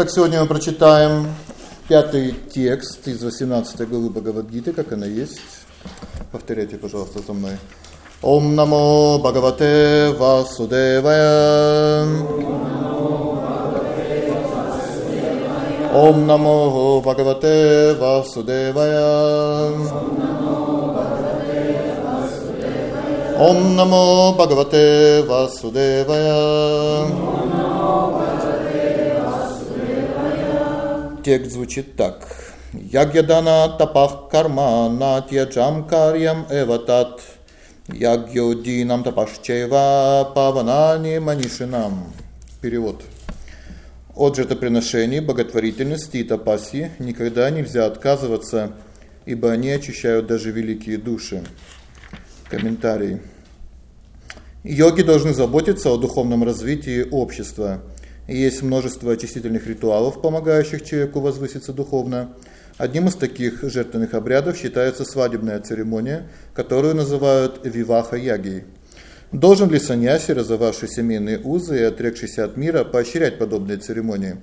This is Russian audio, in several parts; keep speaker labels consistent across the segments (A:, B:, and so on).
A: Так сегодня мы прочитаем пятый текст из 18 главы Бхагавад-гиты, как она есть. Повторяйте, пожалуйста, за мной. Ом намо Бхагавате Васудевая. Ом намо Бхагавате Васудевая. Ом намо Бхагавате Васудевая. Текст звучит так. Ягьядана тапах карма натьяджам карьям эватат. Ягьодинам тапашчева паванани манишинам. Перевод. От жертвоприношений, боготворительности и тапаси никогда нельзя отказываться, ибо они очищают даже великие души. Комментарий. Йоги должны заботиться о духовном развитии общества – есть множество очистительных ритуалов, помогающих человеку возвыситься духовно. Одним из таких жертвенных обрядов считается свадебная церемония, которую называют виваха-ягией. Должен ли саньяси, разорвавший семейные узы и отрекшийся от мира, поощрять подобные церемонии?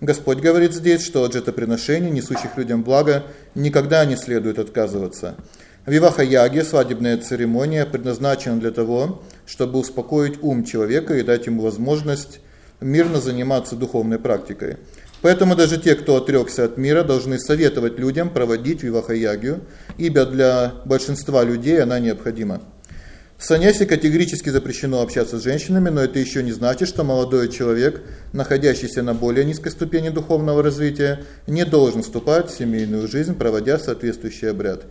A: Господь говорит здесь, что от жертвоприношений, несущих людям благо, никогда не следует отказываться. Виваха-яги, свадебная церемония, предназначена для того, чтобы успокоить ум человека и дать ему возможность мирно заниматься духовной практикой. Поэтому даже те, кто отрёкся от мира, должны советовать людям проводить виваха-ягию, ибо для большинства людей она необходима. В саньясе категорически запрещено общаться с женщинами, но это ещё не значит, что молодой человек, находящийся на более низкой ступени духовного развития, не должен вступать в семейную жизнь, проводя соответствующий обряд.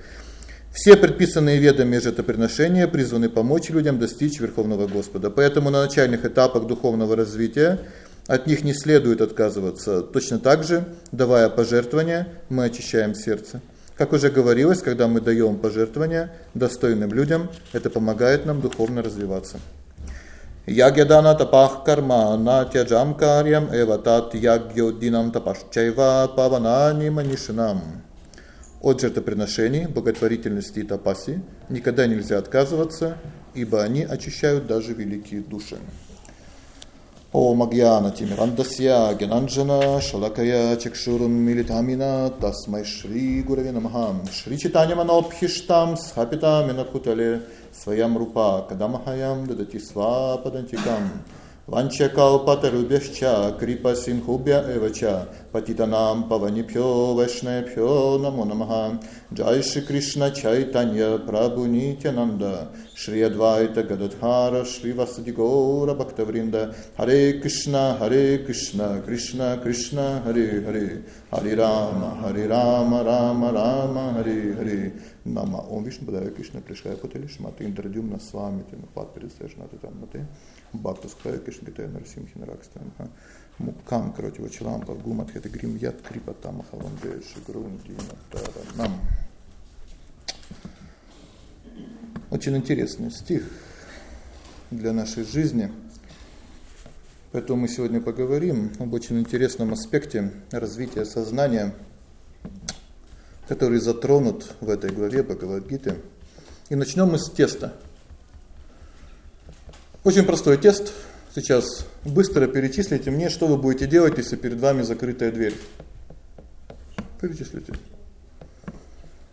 A: Все предписанные ведами жертвоприношения призваны помочь людям достичь верховного Господа. Поэтому на начальных этапах духовного развития от них не следует отказываться. Точно так же, давая пожертвования, мы очищаем сердце. Как уже говорилось, когда мы даём пожертвования достойным людям, это помогает нам духовно развиваться. Ягьядана тапах карма натяджам карьям эватат ягьодинам тапашчайва паванани манишинам. От жертвоприношений, благотворительности и тапаси никогда нельзя отказываться, ибо они очищают даже великие души. О Магьяна Тимирандасья Генанджана Шалакая Чакшурун Милитамина Тасмай Шри Гураве Намаха. Шри Читанья Манопхиштам Схапитамина Путале Своям Рупа Кадамахаям Дадати Свападантикам Ванчакалпатарубяща, Крипа Симхубя Эвача, вешне Паванипьо намо Намонамаха, Джайши Кришна Чайтанья Прабу Нитянанда, Шри Адвайта Гададхара, Шри Васадигора Бхактавринда, Харе Кришна, Харе Кришна, Кришна Кришна, Харе Харе, Хари Рама, Хари Рама, Рама Рама, Хари Хари, Нама Ом Вишну Бадая Кришна Кришая Путали Шматы Индрадюм на Свами Тинупат Пересешнаты там Мате Бхакту Схая Кришна Гитая Нарсимхи Наракстан Мукам Кроти Вачалам Павгумат Это Грим Яд Крипа Там Хаванде Шигрунди Нам. Очень интересный стих для нашей жизни. Поэтому мы сегодня поговорим об очень интересном аспекте развития сознания – которые затронут в этой главе Бхагавад-гиты. И начнем мы с теста. Очень простой тест. Сейчас быстро перечислите мне, что вы будете делать, если перед вами закрытая дверь. Перечислите.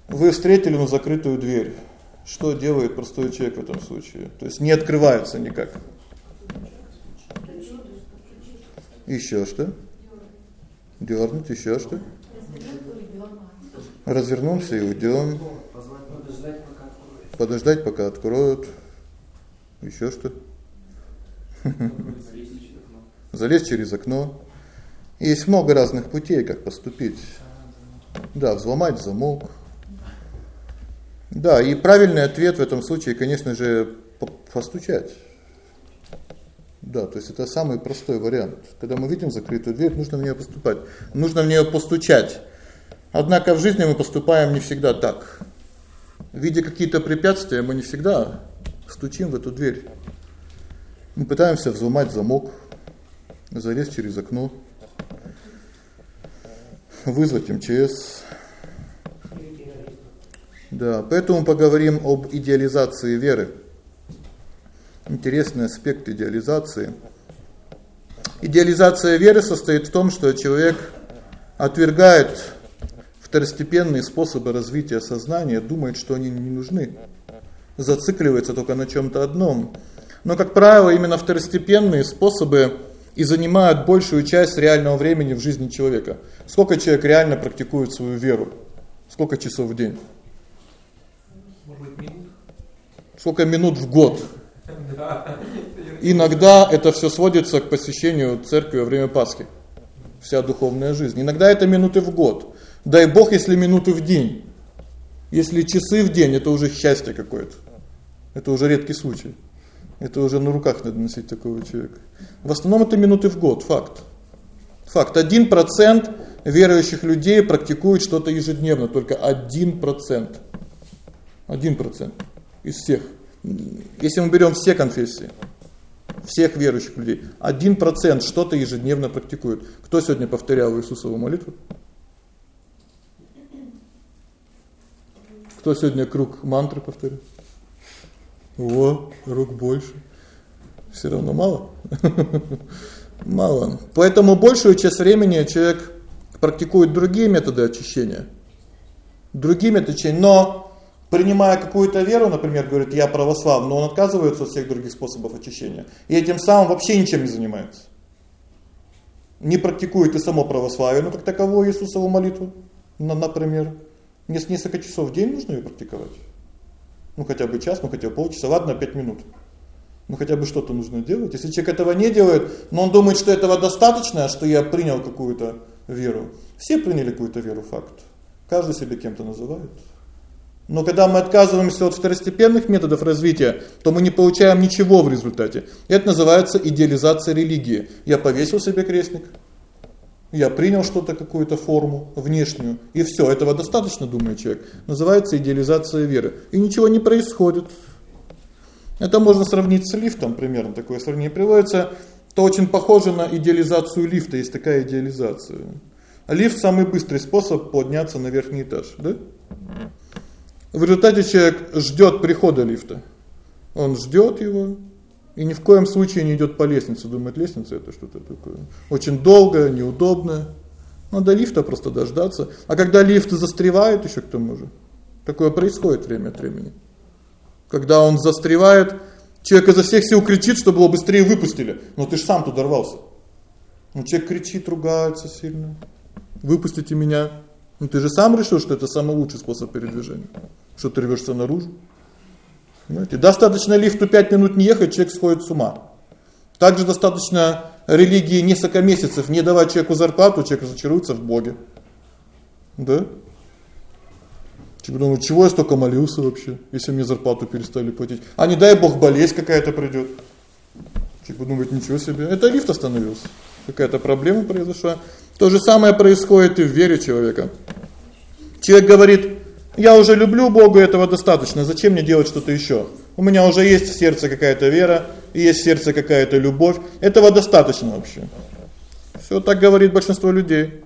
A: Вы встретили на закрытую дверь. Что делает простой человек в этом случае? То есть не открывается никак. Еще что? Дёрнуть, еще что? Развернулся и уйдем. Подождать, пока откроют. Еще что? Залезть через окно. Есть много разных путей, как поступить. Да, взломать замок. Да, и правильный ответ в этом случае, конечно же, постучать. Да, то есть это самый простой вариант. Когда мы видим закрытую дверь, нужно в неё поступать. Нужно в неё постучать. Однако в жизни мы поступаем не всегда так. Видя какие-то препятствия, мы не всегда стучим в эту дверь. Мы пытаемся взломать замок, залезть через окно, вызвать МЧС. Да, поэтому поговорим об идеализации веры. Интересный аспект идеализации. Идеализация веры состоит в том, что человек отвергает второстепенные способы развития сознания, думает, что они не нужны. Зацикливается только на чем то одном. Но как правило, именно второстепенные способы и занимают большую часть реального времени в жизни человека. Сколько человек реально практикует свою веру? Сколько часов в день? Сколько минут в год? Иногда это все сводится к посещению церкви во время Пасхи. Вся духовная жизнь. Иногда это минуты в год. Дай Бог, если минуты в день. Если часы в день это уже счастье какое-то. Это уже редкий случай. Это уже на руках надо носить такого человека. В основном это минуты в год, факт. Факт. 1% верующих людей практикуют что-то ежедневно, только 1%. 1% из всех. Если мы берем все конфессии, всех верующих людей, 1% что-то ежедневно практикует. Кто сегодня повторял Иисусову молитву? Кто сегодня круг мантры повторил? О, рук больше. Все равно мало. мало. Поэтому большую часть времени человек практикует другие методы очищения. Другие методы очищения, но принимая какую-то веру, например, говорит: "Я православный", но он отказывается от всех других способов очищения. И этим самым вообще ничем не занимается. Не практикует и само православие, ну как таковое Иисусову молитву, например. Несколько часов в день нужно ее практиковать. Ну хотя бы час, ну хотя бы полчаса, ладно, 5 минут. Ну хотя бы что-то нужно делать. Если человек этого не делает, но он думает, что этого достаточно, что я принял какую-то веру. Все приняли какую-то веру, факт. Каждый себя кем-то называет. Но когда мы отказываемся от второстепенных методов развития, то мы не получаем ничего в результате. Это называется идеализация религии. Я повесил себе крестик, я принял что-то, какую-то форму внешнюю, и все, этого достаточно, думает человек. Называется идеализация веры. И ничего не происходит. Это можно сравнить с лифтом, примерно такое сравнение приводится. То очень похоже на идеализацию лифта, есть такая идеализация. Лифт самый быстрый способ подняться на верхний этаж, да? В результате человек ждет прихода лифта. Он ждет его, и ни в коем случае не идет по лестнице, думает, лестница это что-то такое очень долгое, неудобное. Надо лифта просто дождаться. А когда лифт застревает еще к тому же. Такое происходит время от времени. Когда он застревает, человек изо всех сил кричит, чтобы его быстрее выпустили. Но ты ж сам туда рвался. Ну человек кричит, ругается сильно. Выпустите меня. Ну ты же сам решил, что это самый лучший способ передвижения. Что ты рвёшься наружу. Понимаете? Достаточно лифту 5 минут не ехать, человек сходит с ума. Также достаточно религии несколько месяцев не давать человеку зарплату, человек разочаруется в Боге. Да? Человек думает, чего я столько молился вообще, если мне зарплату перестали платить? А не дай Бог болезнь какая-то придёт. Человек думает, ничего себе, это лифт остановился. Какая-то проблема произошла. То же самое происходит и в вере человека. Человек говорит: я уже люблю Бога, этого достаточно. Зачем мне делать что-то еще? У меня уже есть в сердце какая-то вера, есть в сердце какая-то любовь. Этого достаточно вообще. Всё так говорит большинство людей.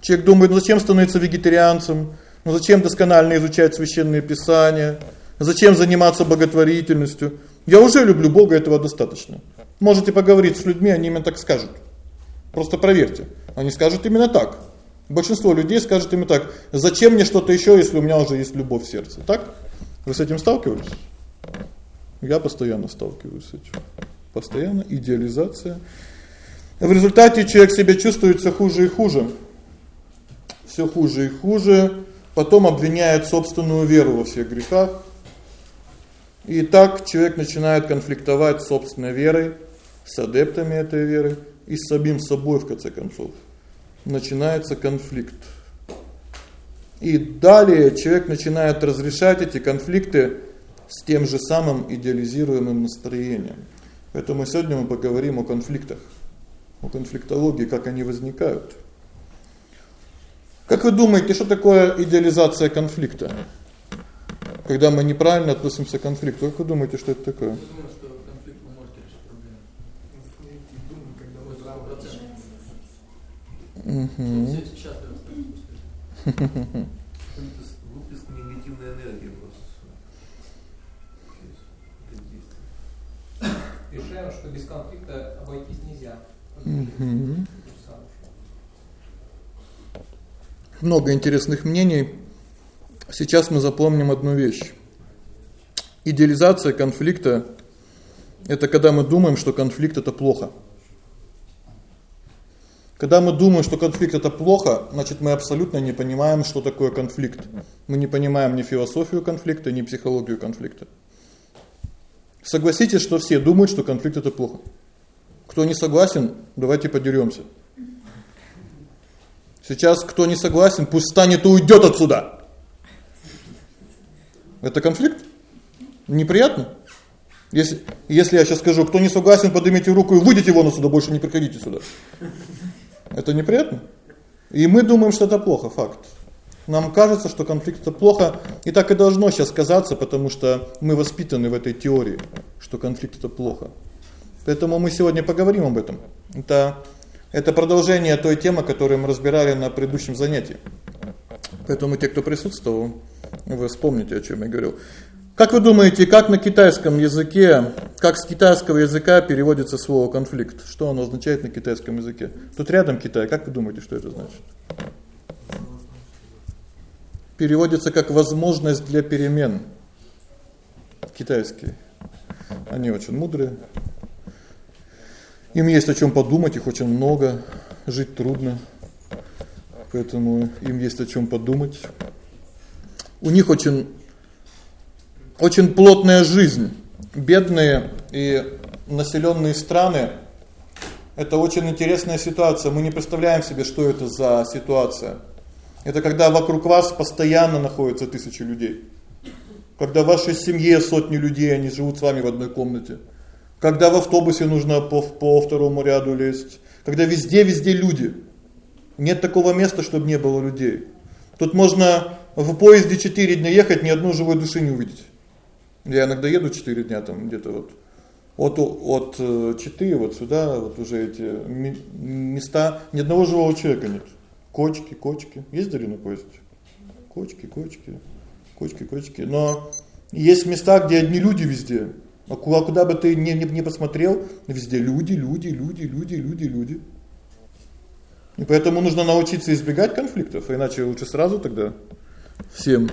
A: Человек думает: "Ну зачем становиться вегетарианцем? Ну зачем досконально изучать священные писания? Зачем заниматься боготворительностью? Я уже люблю Бога, этого достаточно". Можете поговорить с людьми, они именно так скажут. Просто проверьте. Они скажут именно так. Большинство людей скажет именно так: "Зачем мне что-то еще, если у меня уже есть любовь в сердце?" Так? Вы с этим сталкивались? Я постоянно сталкиваюсь с этим. Постоянно идеализация. В результате человек себя чувствует всё хуже и хуже. Всё хуже и хуже, потом обвиняет собственную веру во всех грехах. И так человек начинает конфликтовать с собственной верой, с адептами этой веры и с самим собой в конце концов начинается конфликт. И далее человек начинает разрешать эти конфликты с тем же самым идеализируемым настроением. Поэтому сегодня мы поговорим о конфликтах, о конфликтологии, как они возникают. Как вы думаете, что такое идеализация конфликта? Когда мы неправильно относимся к конфликту, как вы думаете, что это такое? Я
B: думаю, что конфликт вы можете решить проблему. Угу. Все
C: Выплеск негативной энергии
D: Решаем, что без конфликта обойтись нельзя.
A: Угу. Много интересных мнений. Сейчас мы запомним одну вещь. Идеализация конфликта это когда мы думаем, что конфликт это плохо. Когда мы думаем, что конфликт это плохо, значит, мы абсолютно не понимаем, что такое конфликт. Мы не понимаем ни философию конфликта, ни психологию конфликта. Согласитесь, что все думают, что конфликт это плохо. Кто не согласен, давайте подерёмся. Сейчас кто не согласен, пусть встанет и уйдёт отсюда. Это конфликт? Неприятно? Если если я сейчас скажу, кто не согласен, поднимите руку и выйдите вон отсюда, больше не приходите сюда. Это неприятно? И мы думаем, что это плохо, факт. Нам кажется, что конфликт это плохо, и так и должно сейчас казаться, потому что мы воспитаны в этой теории, что конфликт это плохо. Поэтому мы сегодня поговорим об этом. Это это продолжение той темы, которую мы разбирали на предыдущем занятии. Поэтому те, кто присутствовал, вы вспомните, о чём я говорил. Как вы думаете, как на китайском языке, как с китайского языка переводится слово конфликт? Что оно означает на китайском языке? Тут рядом Китай. Как вы думаете, что это значит? Переводится как возможность для перемен. Китайский. Они очень мудрые. Им есть о чём подумать, их очень много, жить трудно. Поэтому им есть о чём подумать. У них очень очень плотная жизнь. Бедные и населённые страны это очень интересная ситуация. Мы не представляем себе, что это за ситуация. Это когда вокруг вас постоянно находятся тысячи людей. Когда в вашей семье сотни людей, они живут с вами в одной комнате. Когда в автобусе нужно по по второму ряду лезть. Когда везде-везде люди. Нет такого места, чтобы не было людей. Тут можно в поезде 4 дня ехать, ни одной живой души не увидеть. Я иногда еду 4 дня там где-то вот от от Читы вот сюда, вот уже эти места, ни одного живого человека нет. Кочки, кочки. Ездили на поезде? Кочки, кочки. Кочки, кочки. Но есть места, где одни люди везде. А куда, куда бы ты ни, ни не посмотрел, везде люди, люди, люди, люди, люди, люди. И поэтому нужно научиться избегать конфликтов, иначе лучше сразу тогда всем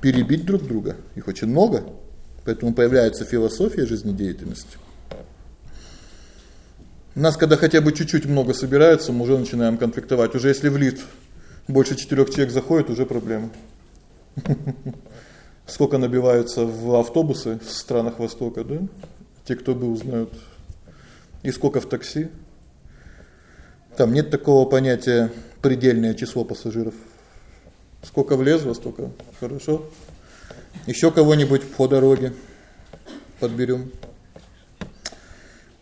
A: перебить друг друга. Их очень много. Поэтому появляется философия жизнедеятельности. У нас когда хотя бы чуть-чуть много собирается, мы уже начинаем конфликтовать. Уже если в лифт больше четырех человек заходит, уже проблема. Сколько набивается в автобусы в странах Востока, да? Те, кто был, знают. И сколько в такси? Там нет такого понятия предельное число пассажиров. Сколько влезло, столько. Хорошо. Ещё кого-нибудь по дороге подберём.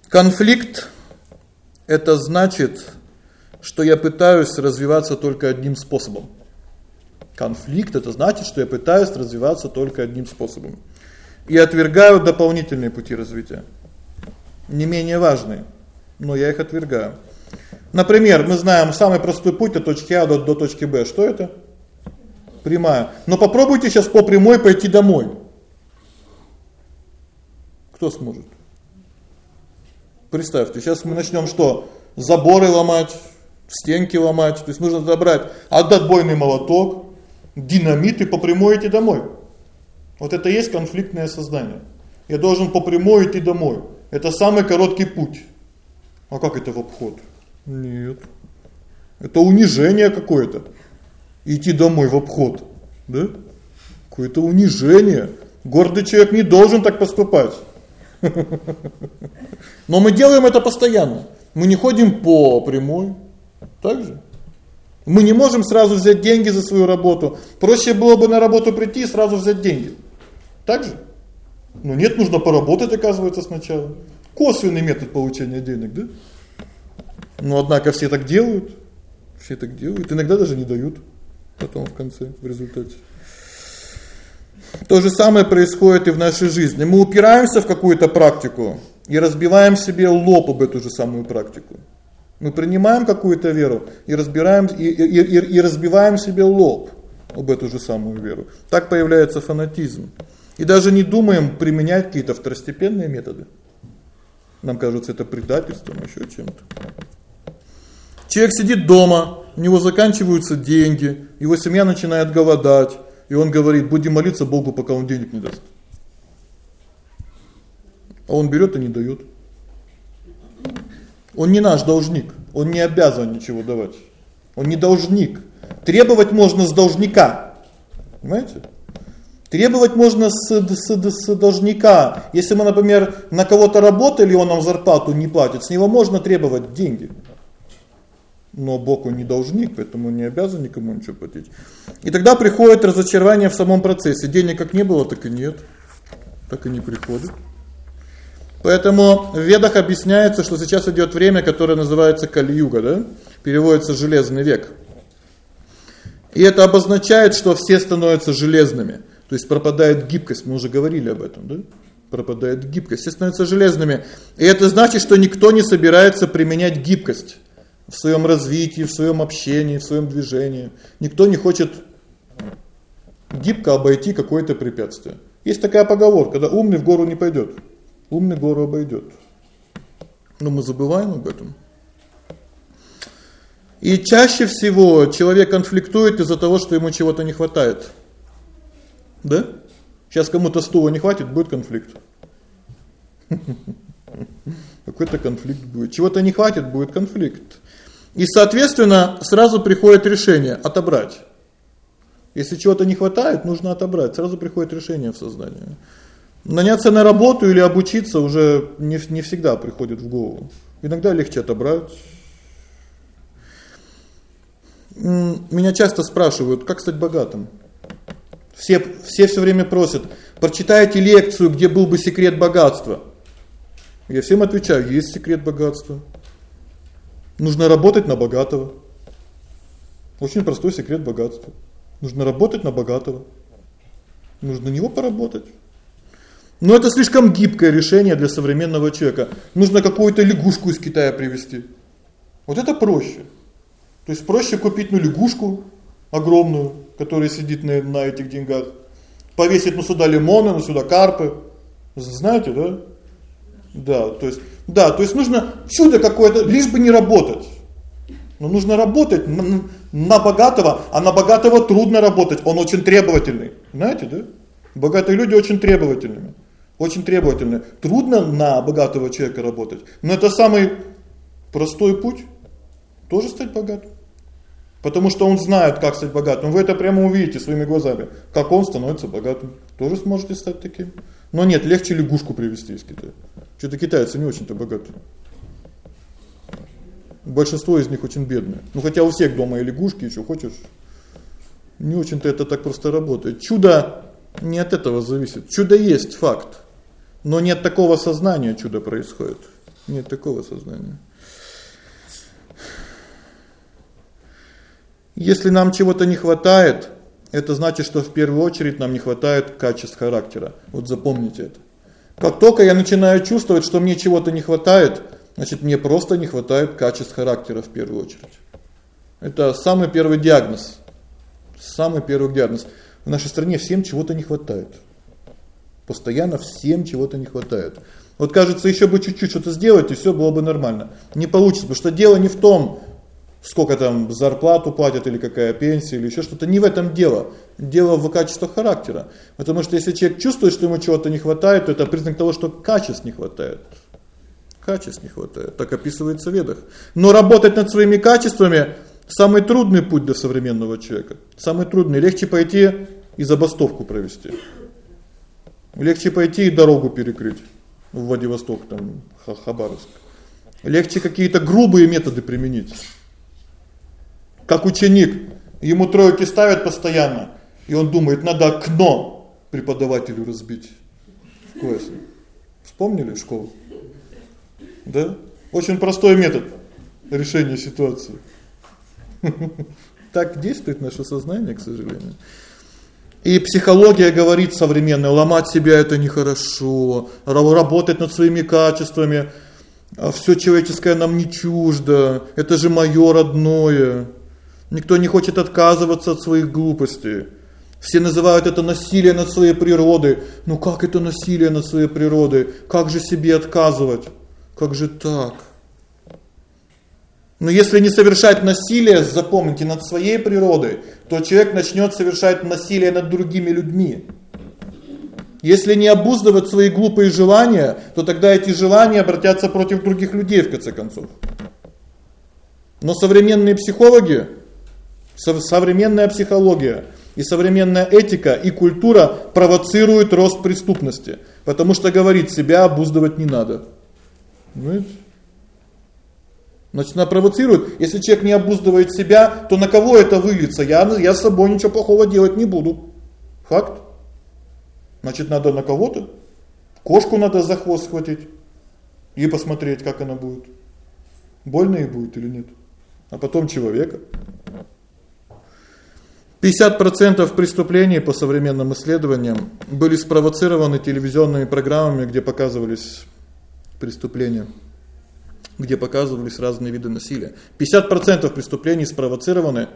A: Конфликт это значит, что я пытаюсь развиваться только одним способом. Конфликт это значит, что я пытаюсь развиваться только одним способом. И отвергаю дополнительные пути развития. Не менее важные, но я их отвергаю. Например, мы знаем самый простой путь от точки А до до точки Б. Что это? Прямая. Но попробуйте сейчас по прямой пойти домой. Кто сможет? Представьте, сейчас мы начнём что? Заборы ломать, стенки ломать. То есть нужно забрать отбойный молоток, динамит и по прямой идти домой. Вот это и есть конфликтное создание. Я должен по прямой идти домой. Это самый короткий путь. А как это в обход? Нет. Это унижение какое-то идти домой в обход, да? Какое-то унижение. Гордый человек не должен так поступать. Но мы делаем это постоянно. Мы не ходим по прямой. Так же? Мы не можем сразу взять деньги за свою работу. Проще было бы на работу прийти и сразу взять деньги. Так же? Ну нет, нужно поработать, оказывается, сначала. Косвенный метод получения денег, да? Но однако все так делают. Все так делают, иногда даже не дают потом в конце в результате. То же самое происходит и в нашей жизни. Мы упираемся в какую-то практику и разбиваем себе лоб об эту же самую практику. Мы принимаем какую-то веру и разбираем и и и, и разбиваем себе лоб об эту же самую веру. Так появляется фанатизм. И даже не думаем применять какие-то второстепенные методы. Нам кажется это предательством, еще чем-то. Человек сидит дома, у него заканчиваются деньги, его семья начинает голодать, и он говорит: "Будем молиться Богу, пока он денег не даст". А он берет и не дает. Он не наш должник, он не обязан ничего давать. Он не должник. Требовать можно с должника. Понимаете? Требовать можно с, с, с должника. Если мы, например, на кого-то работали, и он нам зарплату не платит, с него можно требовать деньги. Но Бог он не должник, поэтому не обязан никому ничего платить. И тогда приходит разочарование в самом процессе. Денег как не было, так и нет. Так и не приходит. Поэтому в Ведах объясняется, что сейчас идет время, которое называется Кали-юга, да? Переводится железный век. И это обозначает, что все становятся железными. То есть пропадает гибкость, мы уже говорили об этом, да? Пропадает гибкость, все становятся железными. И это значит, что никто не собирается применять гибкость в своем развитии, в своем общении, в своем движении. Никто не хочет гибко обойти какое-то препятствие. Есть такая поговорка, да, умный в гору не пойдет. Умный гору обойдет. Но мы забываем об этом. И чаще всего человек конфликтует из-за того, что ему чего-то не хватает. Да? Сейчас кому-то стула не хватит, будет конфликт. Какой-то конфликт будет. Чего-то не хватит, будет конфликт. И, соответственно, сразу приходит решение отобрать. Если чего-то не хватает, нужно отобрать. Сразу приходит решение в сознание. Наняться на работу или обучиться уже не не всегда приходит в голову. Иногда легче отобрать. Меня часто спрашивают: "Как стать богатым?" Все все всё время просят: "Прочитайте лекцию, где был бы секрет богатства". Я всем отвечаю: "Есть секрет богатства". Нужно работать на богатого. Очень простой секрет богатства. Нужно работать на богатого. Нужно на него поработать. Но это слишком гибкое решение для современного человека. Нужно какую-то лягушку из Китая привезти. Вот это проще. То есть проще купить ну лягушку огромную, которая сидит на на этих деньгах, повесить на сюда лимоны, на сюда карпы. Знаете, да? Да, то есть да, то есть нужно чудо какое-то, лишь бы не работать. Но нужно работать на, богатого, а на богатого трудно работать, он очень требовательный. Знаете, да? Богатые люди очень требовательные очень требовательны. Трудно на богатого человека работать, но это самый простой путь тоже стать богатым. Потому что он знает, как стать богатым. Вы это прямо увидите своими глазами, как он становится богатым. Тоже сможете стать таким. Но нет, легче лягушку привезти из Китая. Что-то китайцы не очень-то богатые. Большинство из них очень бедные. Ну хотя у всех дома и лягушки, еще хочешь. Не очень-то это так просто работает. Чудо не от этого зависит. Чудо есть факт. Но нет такого сознания, чудо происходит. Нет такого сознания. Если нам чего-то не хватает, это значит, что в первую очередь нам не хватает качеств характера. Вот запомните это. Как только я начинаю чувствовать, что мне чего-то не хватает, значит, мне просто не хватает качеств характера в первую очередь. Это самый первый диагноз. Самый первый диагноз. В нашей стране всем чего-то не хватает. Постоянно всем чего-то не хватает. Вот кажется, еще бы чуть-чуть что-то сделать, и все было бы нормально. Не получится, потому что дело не в том, сколько там зарплату платят или какая пенсия или еще что-то, не в этом дело. Дело в качестве характера. Потому что если человек чувствует, что ему чего-то не хватает, то это признак того, что качеств не хватает. Качеств не хватает, так описывается в Ведах. Но работать над своими качествами самый трудный путь для современного человека. Самый трудный, легче пойти и забастовку провести. Легче пойти и дорогу перекрыть в Владивосток там, Хабаровск. Легче какие-то грубые методы применить. Как ученик, ему тройки ставят постоянно, и он думает, надо окно преподавателю разбить в классе. Вспомнили школу? Да? Очень простой метод решения ситуации. Так действует наше сознание, к сожалению. И психология говорит современная, ломать себя это нехорошо, работать над своими качествами, а все человеческое нам не чуждо, это же моё родное. Никто не хочет отказываться от своих глупостей. Все называют это насилие над своей природой. Ну как это насилие над своей природой? Как же себе отказывать? Как же так? Но если не совершать насилие, запомните, над своей природой, то человек начнет совершать насилие над другими людьми. Если не обуздывать свои глупые желания, то тогда эти желания обратятся против других людей в конце концов. Но современные психологи, современная психология и современная этика и культура провоцируют рост преступности, потому что говорит, себя обуздывать не надо. Понимаете? Значит, она провоцирует. Если человек не обуздывает себя, то на кого это выльется? Я я с собой ничего плохого делать не буду. Факт. Значит, надо на кого-то. Кошку надо за хвост схватить и посмотреть, как она будет. Больно ей будет или нет. А потом человека. 50% преступлений по современным исследованиям были спровоцированы телевизионными программами, где показывались преступления, где показывались разные виды насилия. 50% преступлений спровоцированы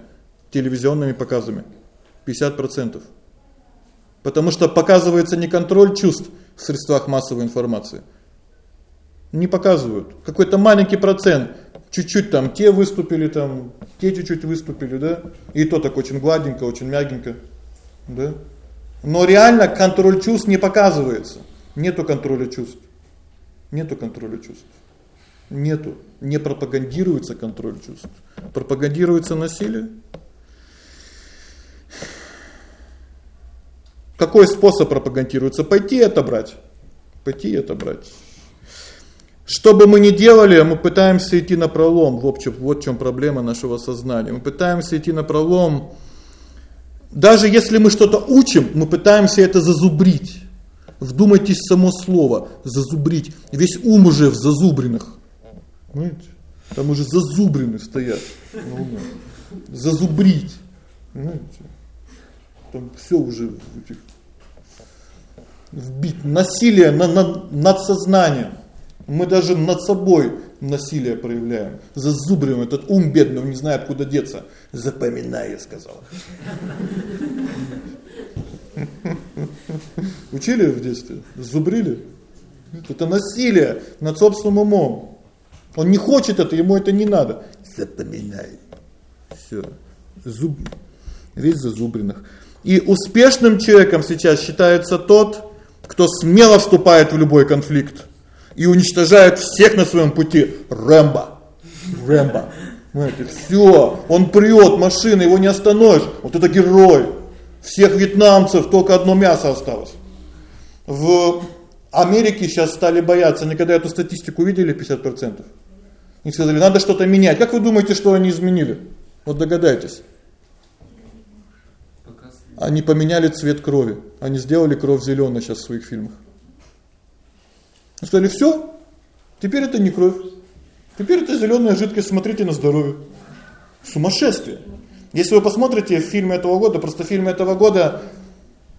A: телевизионными показами. 50%. Потому что показывается не контроль чувств в средствах массовой информации. Не показывают. Какой-то маленький процент чуть-чуть там те выступили там, те чуть-чуть выступили, да? И то так очень гладенько, очень мягенько, да? Но реально контроль чувств не показывается. Нету контроля чувств. Нету контроля чувств. Нету. Не пропагандируется контроль чувств. Пропагандируется насилие. Какой способ пропагандируется? Пойти это брать. Пойти это брать. Что бы мы ни делали, мы пытаемся идти на пролом. В общем, вот в чём проблема нашего сознания. Мы пытаемся идти на пролом. Даже если мы что-то учим, мы пытаемся это зазубрить. Вдумайтесь в само слово зазубрить. Весь ум уже в зазубринах. Понимаете? Там уже зазубрины стоят. Зазубрить. Понимаете? Там всё уже этих вбить насилие на, на, над сознанием. Мы даже над собой насилие проявляем. Зазубриваем этот ум бедный, он не знает, куда деться. Запоминай, я сказал. Учили в детстве? Зубрили? Это насилие над собственным умом. Он не хочет это, ему это не надо. Запоминай. Всё. Зуб весь зазубренных. И успешным человеком сейчас считается тот, кто смело вступает в любой конфликт и уничтожает всех на своем пути. Рэмбо. Рэмбо. Понимаете, всё, он прёт машины, его не остановишь. Вот это герой. Всех вьетнамцев только одно мясо осталось. В Америке сейчас стали бояться, никогда эту статистику видели 50%. И сказали, надо что-то менять. Как вы думаете, что они изменили? Вот догадайтесь. Они поменяли цвет крови. Они сделали кровь зелёной сейчас в своих фильмах. Сказали: "Всё. Теперь это не кровь. Теперь это зелёная жидкость, смотрите на здоровье". Сумасшествие. Если вы посмотрите фильмы этого года, просто фильмы этого года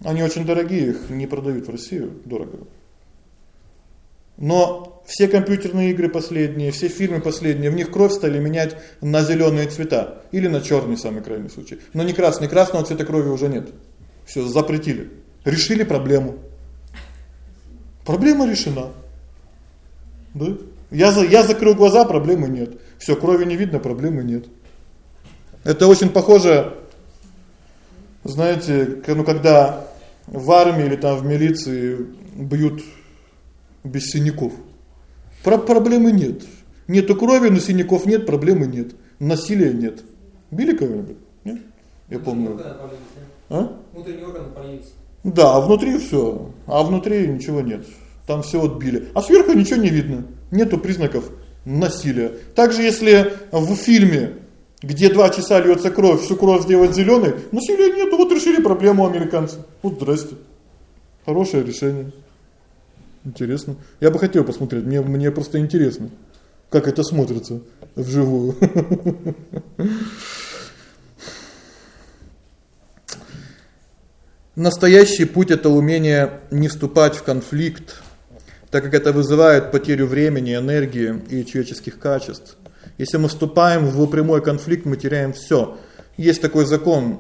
A: они очень дорогие, их не продают в Россию, дорого. Но все компьютерные игры последние, все фильмы последние, в них кровь стали менять на зелёные цвета или на чёрный самый крайний случай. Но не красный, красного цвета крови уже нет. Всё, запретили. Решили проблему. Проблема решена. Да? Я за я закрыл глаза, проблемы нет. Всё, крови не видно, проблемы нет. Это очень похоже знаете, ну когда в армии или там в милиции бьют без синяков. Про проблемы нет. Нету крови, но синяков нет, проблемы нет. Насилия нет. Били кого-нибудь? Нет? Я помню. А?
D: Внутренние органы полились.
A: Да, а внутри всё. А внутри ничего нет. Там всё отбили. А сверху ничего не видно. Нету признаков насилия. Также если в фильме, где два часа льётся кровь, всю кровь сделать зелёной, насилия нет, вот решили проблему американцы. Вот здрасте. Хорошее решение. Интересно. Я бы хотел посмотреть. Мне мне просто интересно, как это смотрится вживую. Настоящий путь это умение не вступать в конфликт, так как это вызывает потерю времени, энергии и человеческих качеств. Если мы вступаем в прямой конфликт, мы теряем всё. Есть такой закон.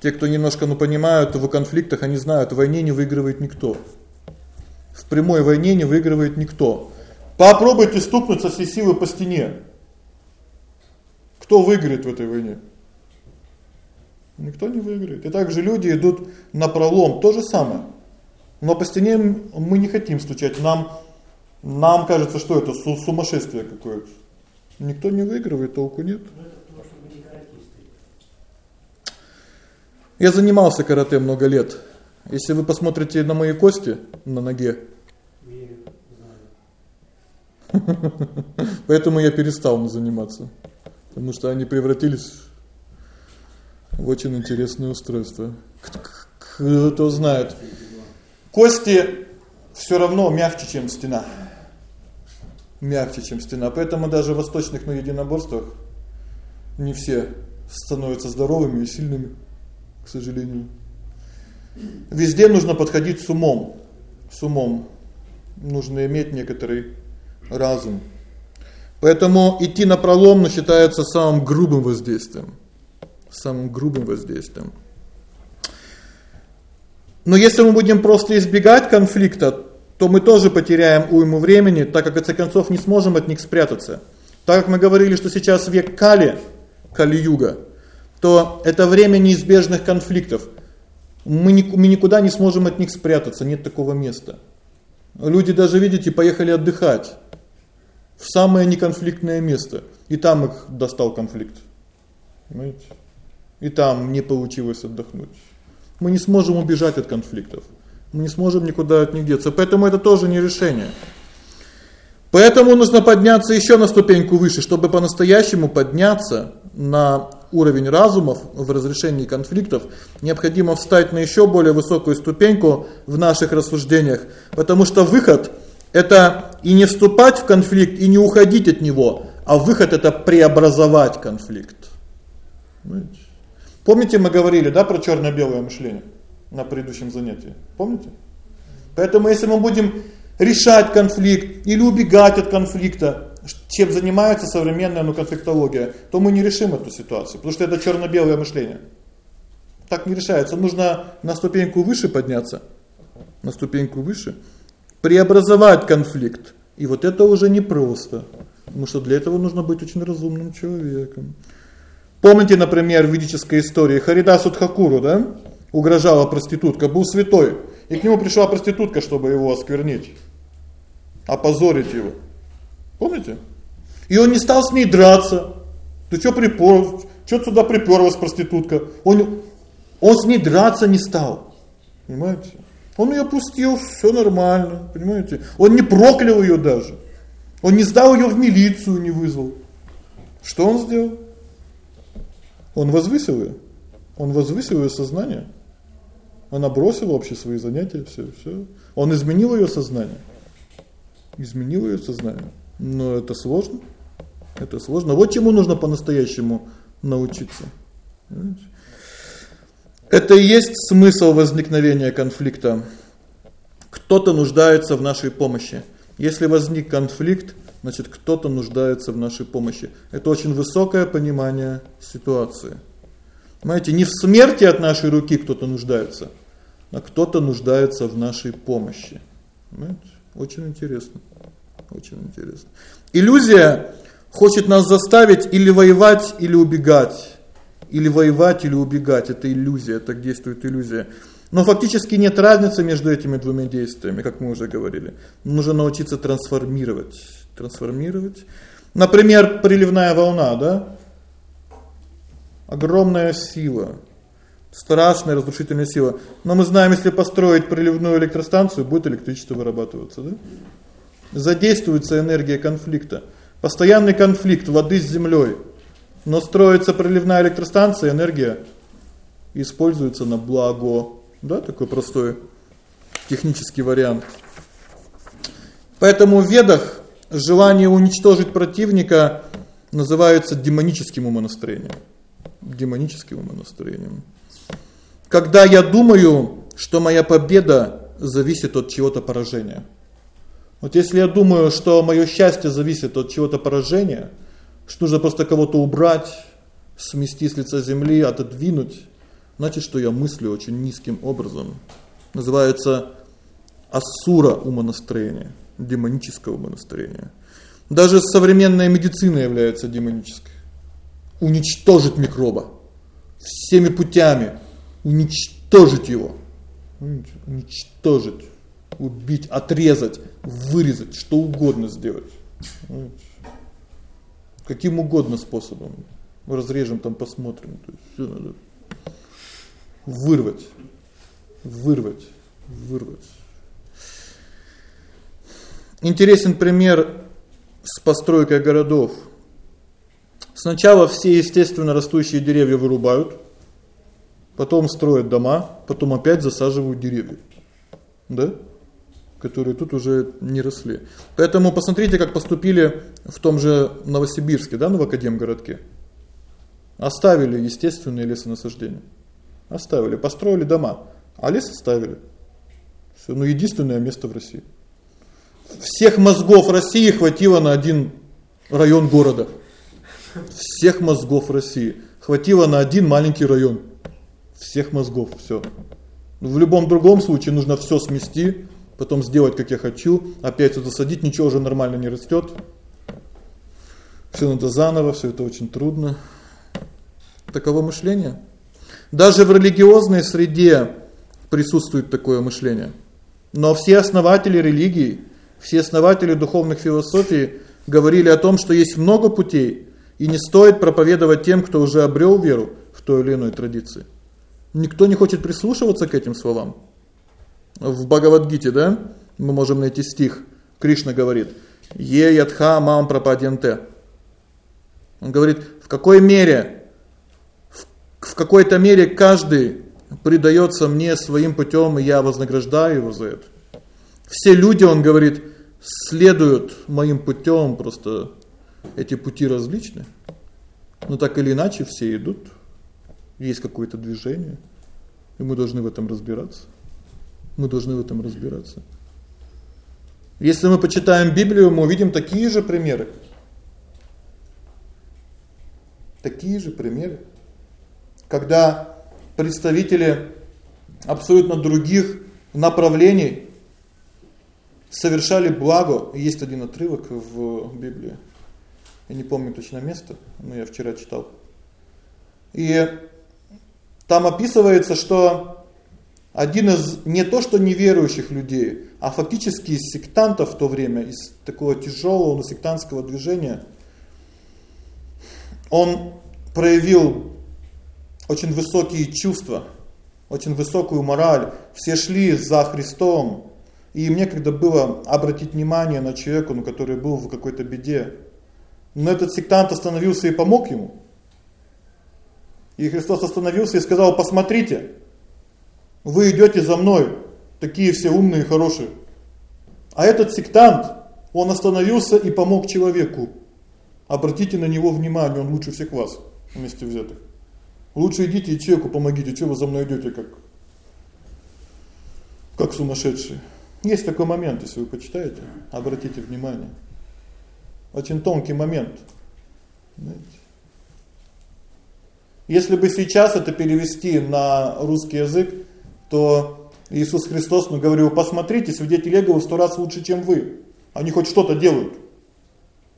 A: Те, кто немножко ну понимают в конфликтах, они знают, в войне не выигрывает никто. В прямой войне не выигрывает никто. Попробуйте стукнуть со всей силы по стене. Кто выиграет в этой войне? Никто не выиграет. И также люди идут на пролом, то же самое. Но по стене мы не хотим стучать. Нам нам кажется, что это сумасшествие какое-то. Никто не выигрывает, толку нет. Я занимался карате много лет. Если вы посмотрите на мои кости на ноге, Поэтому я перестал заниматься, потому что они превратились в очень интересное устройство. Кто знает. Кости всё равно мягче, чем стена. Мягче, чем стена. Поэтому даже в восточных на единоборствах не все становятся здоровыми и сильными, к сожалению. Везде нужно подходить с умом. С умом нужно иметь некоторый разум. Поэтому идти на ну, считается самым грубым воздействием. Самым грубым воздействием. Но если мы будем просто избегать конфликта, то мы тоже потеряем уйму времени, так как в концов не сможем от них спрятаться. Так как мы говорили, что сейчас век Кали, Кали-юга, то это время неизбежных конфликтов. Мы мы никуда не сможем от них спрятаться, нет такого места. Люди даже, видите, поехали отдыхать в самое неконфликтное место, и там их достал конфликт. Понимаете? И там не получилось отдохнуть. Мы не сможем убежать от конфликтов. Мы не сможем никуда от них деться. Поэтому это тоже не решение. Поэтому нужно подняться еще на ступеньку выше, чтобы по-настоящему подняться на уровень разумов в разрешении конфликтов, необходимо встать на еще более высокую ступеньку в наших рассуждениях, потому что выход это и не вступать в конфликт, и не уходить от него, а выход это преобразовать конфликт. Понимаете? Помните, мы говорили, да, про черно белое мышление на предыдущем занятии? Помните? Поэтому если мы будем решать конфликт или убегать от конфликта, чем занимается современная ну конфликтология, то мы не решим эту ситуацию, потому что это черно белое мышление. Так не решается. Нужно на ступеньку выше подняться. На ступеньку выше преобразовать конфликт. И вот это уже не просто, потому что для этого нужно быть очень разумным человеком. Помните, например, в ведической истории Харидасу Тхакуру, да? Угрожала проститутка, был святой, и к нему пришла проститутка, чтобы его осквернить, опозорить его. Помните? И он не стал с ней драться. Ты что припёр? Что сюда припёрлась проститутка? Он он с ней драться не стал. Понимаете? Он её пустил, всё нормально, понимаете? Он не проклял её даже. Он не сдал её в милицию, не вызвал. Что он сделал? Он возвысил её. Он возвысил её сознание. Она бросила вообще свои занятия, всё, всё. Он изменил её сознание. Изменил её сознание. Но это сложно. Это сложно. Вот чему нужно по-настоящему научиться. Это и есть смысл возникновения конфликта. Кто-то нуждается в нашей помощи. Если возник конфликт, значит, кто-то нуждается в нашей помощи. Это очень высокое понимание ситуации. Понимаете, не в смерти от нашей руки кто-то нуждается, а кто-то нуждается в нашей помощи. Понимаете? Очень интересно. Очень интересно. Иллюзия хочет нас заставить или воевать, или убегать. Или воевать, или убегать это иллюзия, так действует иллюзия. Но фактически нет разницы между этими двумя действиями, как мы уже говорили. Нужно научиться трансформировать, трансформировать. Например, приливная волна, да? Огромная сила, страшная разрушительная сила. Но мы знаем, если построить приливную электростанцию, будет электричество вырабатываться, да? Задействуется энергия конфликта. Постоянный конфликт воды с землей. Но строится приливная электростанция, энергия используется на благо. Да, такой простой технический вариант. Поэтому в Ведах желание уничтожить противника называется демоническим умонастроением. Демоническим умонастроением. Когда я думаю что моя победа зависит от чего-то поражения. Вот если я думаю, что моё счастье зависит от чего-то поражения, что нужно просто кого-то убрать, смести с лица земли, отодвинуть, значит, что я мыслю очень низким образом. Называется ассура умонастроение, демоническое умонастроение. Даже современная медицина является демонической. Уничтожить микроба всеми путями, уничтожить его. Уничтожить, убить, отрезать, вырезать, что угодно сделать. Каким угодно способом. Разрежем там, посмотрим, то есть всё надо вырвать. Вырвать, вырвать. Интересен пример с постройкой городов. Сначала все естественно растущие деревья вырубают, потом строят дома, потом опять засаживают деревья. Да? Которые тут уже не росли. Поэтому посмотрите, как поступили в том же Новосибирске, да, Новокадемгородке. Оставили естественные лесонасаждения. Оставили, построили дома, а лес оставили. Всё, ну единственное место в России. Всех мозгов России хватило на один район города. Всех мозгов России хватило на один маленький район. Всех мозгов, всё. В любом другом случае нужно всё смести, потом сделать, как я хочу, опять это засадить, ничего уже нормально не растёт. Всё надо заново, всё это очень трудно. Таково мышление. Даже в религиозной среде присутствует такое мышление. Но все основатели религии, все основатели духовных философий говорили о том, что есть много путей, и не стоит проповедовать тем, кто уже обрел веру в той или иной традиции. Никто не хочет прислушиваться к этим словам. В Бхагавад-гите, да, мы можем найти стих. Кришна говорит: "Е ятха мам пропаденте". Он говорит: "В какой мере в какой-то мере каждый предается мне своим путем, и я вознаграждаю его за это. Все люди, он говорит, следуют моим путем, просто эти пути различны. Но так или иначе все идут. Есть какое-то движение, и мы должны в этом разбираться. Мы должны в этом разбираться. Если мы почитаем Библию, мы увидим такие же примеры. Такие же примеры когда представители абсолютно других направлений совершали благо. Есть один отрывок в Библии. Я не помню точно место, но я вчера читал. И там описывается, что один из не то что неверующих людей, а фактически из сектантов в то время, из такого тяжелого сектантского движения, он проявил очень высокие чувства, очень высокую мораль. Все шли за Христом. И мне когда было обратить внимание на человека, ну, который был в какой-то беде. Но этот сектант остановился и помог ему. И Христос остановился и сказал: "Посмотрите. Вы идете за мной, такие все умные и хорошие. А этот сектант, он остановился и помог человеку. Обратите на него внимание, он лучше всех вас вместе взятых. Лучше идите и человеку помогите, что вы за мной идёте как как сумасшедшие. Есть такой момент, если вы почитаете, обратите внимание. Очень тонкий момент. Знаете? Если бы сейчас это перевести на русский язык, то Иисус Христос ну говорил: "Посмотрите, свидетели Иеговы в сто раз лучше, чем вы. Они хоть что-то делают.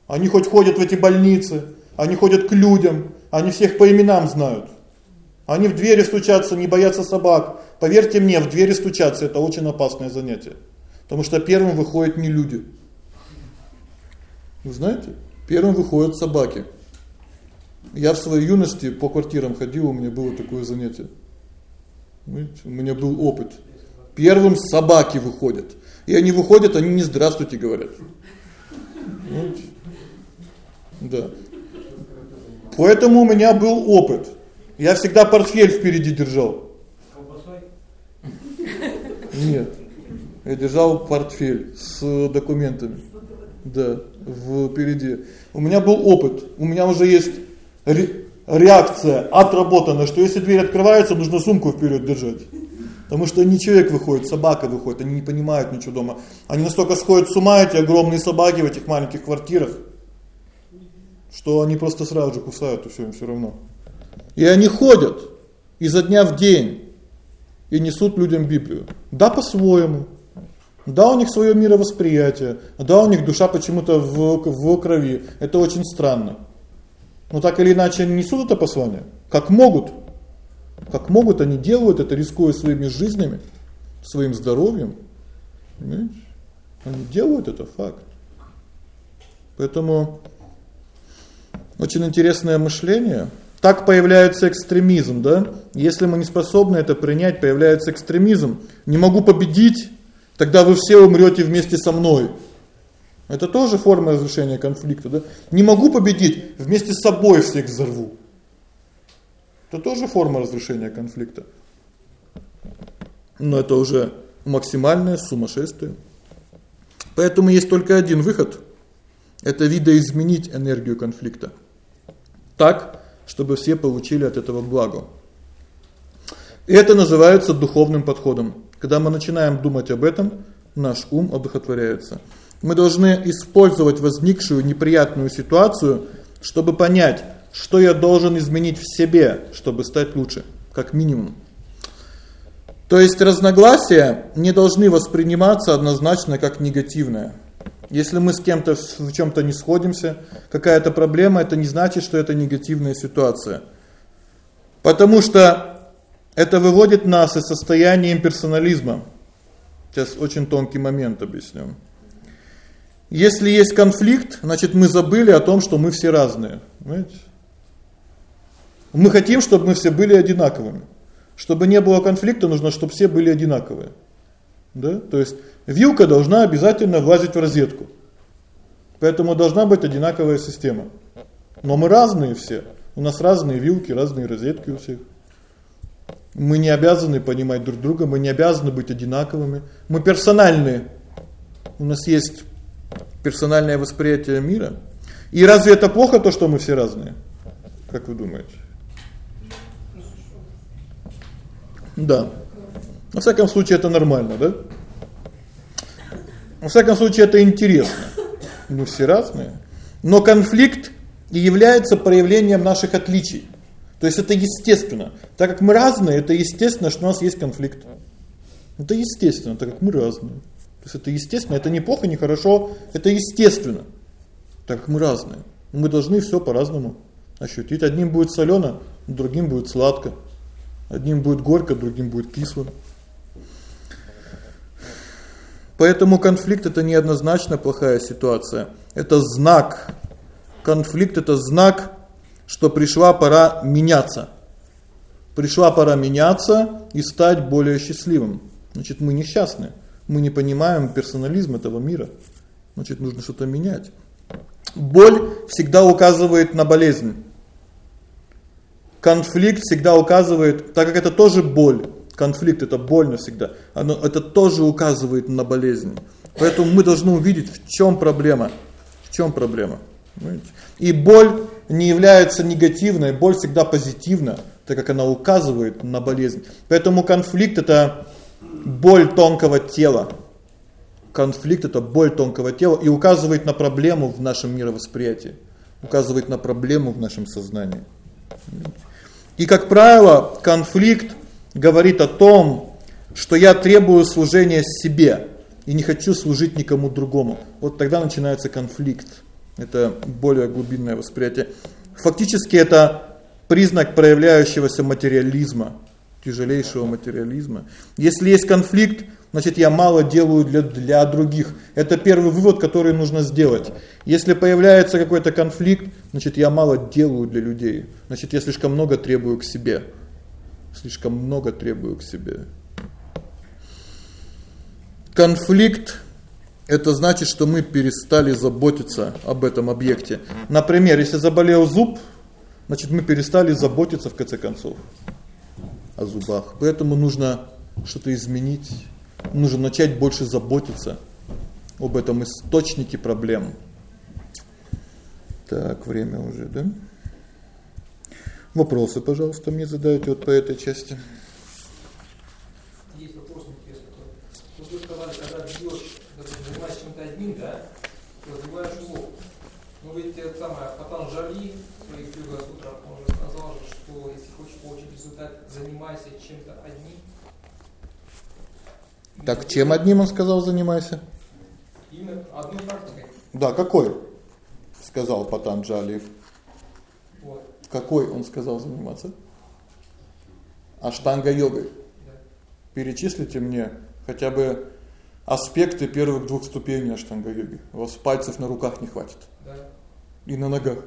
A: Они хоть ходят в эти больницы, они ходят к людям, они всех по именам знают. Они в двери стучатся, не боятся собак. Поверьте мне, в двери стучаться это очень опасное занятие. Потому что первым выходят не люди. Вы знаете? Первым выходят собаки. Я в своей юности по квартирам ходил, у меня было такое занятие. Видите, у меня был опыт. Первым собаки выходят. И они выходят, они не здравствуйте говорят. Видите? Да. Поэтому у меня был опыт. Я всегда портфель впереди держал. Колбасой? Нет. Я держал портфель с документами. Да, впереди. У меня был опыт. У меня уже есть реакция отработана, что если дверь открывается, нужно сумку вперед держать. Потому что не человек выходит, собака выходит, они не понимают ничего дома. Они настолько сходят с ума эти огромные собаки в этих маленьких квартирах, что они просто сразу же кусают, и всё им всё равно. И они ходят изо дня в день и несут людям Библию. Да, по-своему. Да, у них своё мировосприятие. Да, у них душа почему-то в в крови. Это очень странно. Но так или иначе они несут это послание, как могут. Как могут, они делают это, рискуя своими жизнями, своим здоровьем. Понимаете? Они делают это факт. Поэтому очень интересное мышление. Так появляется экстремизм, да? Если мы не способны это принять, появляется экстремизм. Не могу победить, тогда вы все умрёте вместе со мной. Это тоже форма разрешения конфликта, да? Не могу победить, вместе с собой всех взорву. Это тоже форма разрешения конфликта. Но это уже максимальное сумасшествие. Поэтому есть только один выход это видоизменить энергию конфликта. Так, чтобы все получили от этого благо. И это называется духовным подходом. Когда мы начинаем думать об этом, наш ум одухотворяется. Мы должны использовать возникшую неприятную ситуацию, чтобы понять, что я должен изменить в себе, чтобы стать лучше, как минимум. То есть разногласия не должны восприниматься однозначно как негативное. Если мы с кем-то в чем то не сходимся, какая-то проблема, это не значит, что это негативная ситуация. Потому что это выводит нас из состояния имперсонализма. Сейчас очень тонкий момент объясню. Если есть конфликт, значит, мы забыли о том, что мы все разные, понимаете? Мы хотим, чтобы мы все были одинаковыми. Чтобы не было конфликта, нужно, чтобы все были одинаковые. Да? То есть вилка должна обязательно влазить в розетку. Поэтому должна быть одинаковая система. Но мы разные все. У нас разные вилки, разные розетки у всех. Мы не обязаны понимать друг друга, мы не обязаны быть одинаковыми. Мы персональные. У нас есть персональное восприятие мира. И разве это плохо то, что мы все разные? Как вы думаете? Да. На всяком случае это нормально, да? На всяком случае это интересно. Мы все разные, но конфликт и является проявлением наших отличий. То есть это естественно. Так как мы разные, это естественно, что у нас есть конфликт. Это естественно, так как мы разные. То есть это естественно, это не плохо, не хорошо, это естественно. Так как мы разные. Мы должны всё по-разному ощутить. Одним будет солёно, другим будет сладко. Одним будет горько, другим будет кисло. Поэтому конфликт это неоднозначно плохая ситуация. Это знак. Конфликт это знак, что пришла пора меняться. Пришла пора меняться и стать более счастливым. Значит, мы несчастны. Мы не понимаем персонализм этого мира. Значит, нужно что-то менять. Боль всегда указывает на болезнь конфликт всегда указывает, так как это тоже боль, конфликт это больно всегда. Оно это тоже указывает на болезнь. Поэтому мы должны увидеть, в чём проблема. В чём проблема? Понимаете? И боль не является негативной, боль всегда позитивна, так как она указывает на болезнь. Поэтому конфликт это боль тонкого тела. Конфликт это боль тонкого тела и указывает на проблему в нашем мировосприятии, указывает на проблему в нашем сознании. И, как правило, конфликт говорит о том, что я требую служения себе и не хочу служить никому другому. Вот тогда начинается конфликт. Это более глубинное восприятие. Фактически это признак проявляющегося материализма, тяжелейшего материализма. Если есть конфликт, значит, я мало делаю для для других. Это первый вывод, который нужно сделать. Если появляется какой-то конфликт, значит, я мало делаю для людей. Значит, я слишком много требую к себе. Слишком много требую к себе. Конфликт это значит, что мы перестали заботиться об этом объекте. Например, если заболел зуб, значит, мы перестали заботиться в конце концов о зубах. Поэтому нужно что-то изменить нужно начать больше заботиться об этом источнике проблем. Так, время уже, да? Вопросы, пожалуйста, мне задайте вот по этой части.
D: Одним, да, забываешь его. Ну ведь это самое, Патанжали в своих йога сутрах, он же сказал, же, что если хочешь получить результат, занимайся чем-то одним.
A: Так чем одним он сказал занимайся?
D: Именно одной практикой.
A: Да, какой? сказал Патанджали.
D: Вот.
A: Какой он сказал заниматься? Аштанга-йогой.
D: Да.
A: Перечислите мне хотя бы аспекты первых двух ступеней аштанга-йоги. У вас пальцев на руках не хватит.
D: Да.
A: И на ногах.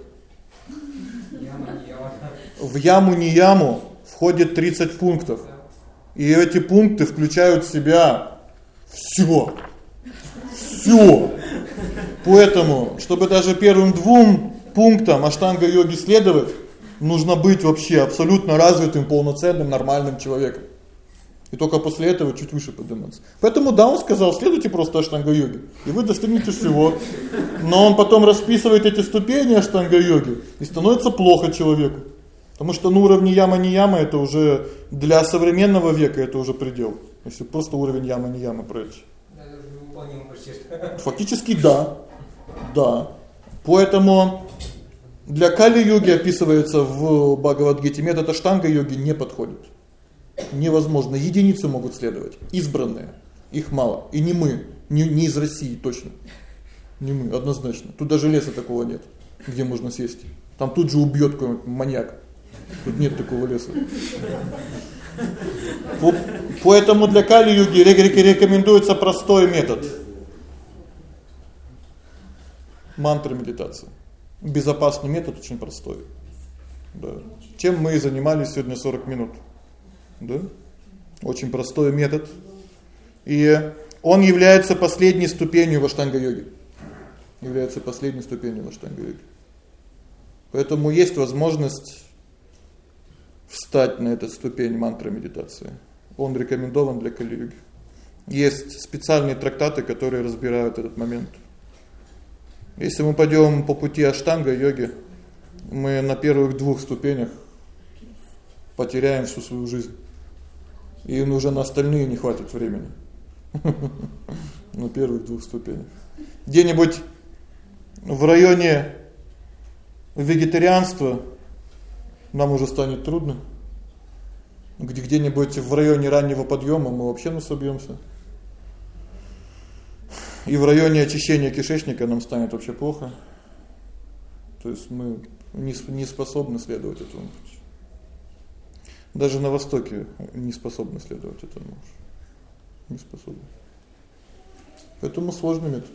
A: В яму не яму входит 30 пунктов. И эти пункты включают в себя всё. Всё. Поэтому, чтобы даже первым двум пунктам аштанга-йоги следовать, нужно быть вообще абсолютно развитым, полноценным, нормальным человеком. И только после этого чуть выше подниматься. Поэтому да, он сказал: "Следуйте просто аштанга-йоге, и вы достигнете всего". Но он потом расписывает эти ступени аштанга-йоги, и становится плохо человеку. Потому что на уровне яма не яма это уже для современного века это уже предел. Если просто уровень яма не яма пройти. Фактически да. Да. Поэтому для кали-йоги описывается в Бхагавад-гите метод аштанга-йоги не подходит. Невозможно, единицы могут следовать, избранные. Их мало. И не мы, не не из России точно. Не мы, однозначно. Тут даже леса такого нет, где можно сесть. Там тут же убьёт какой-нибудь маньяк. Тут нет такого леса. Поэтому для кали-йоги рекомендуется простой метод. Мантра медитация. Безопасный метод, очень простой. Да. Чем мы и занимались сегодня 40 минут. Да? Очень простой метод. И он является последней ступенью в аштанга-йоге. Является последней ступенью в аштанга-йоге. Поэтому есть возможность встать на эту ступень мантры медитации. Он рекомендован для кали-йоги. Есть специальные трактаты, которые разбирают этот момент. Если мы пойдём по пути аштанга-йоги, мы на первых двух ступенях потеряем всю свою жизнь. И уже на остальные не хватит времени. На первых двух ступенях. Где-нибудь в районе вегетарианства нам уже станет трудно. Где где-нибудь в районе раннего подъёма мы вообще ну собьёмся. И в районе очищения кишечника нам станет вообще плохо. То есть мы не не способны следовать этому пути. Даже на востоке не способны следовать этому. Не способны. Поэтому сложный метод.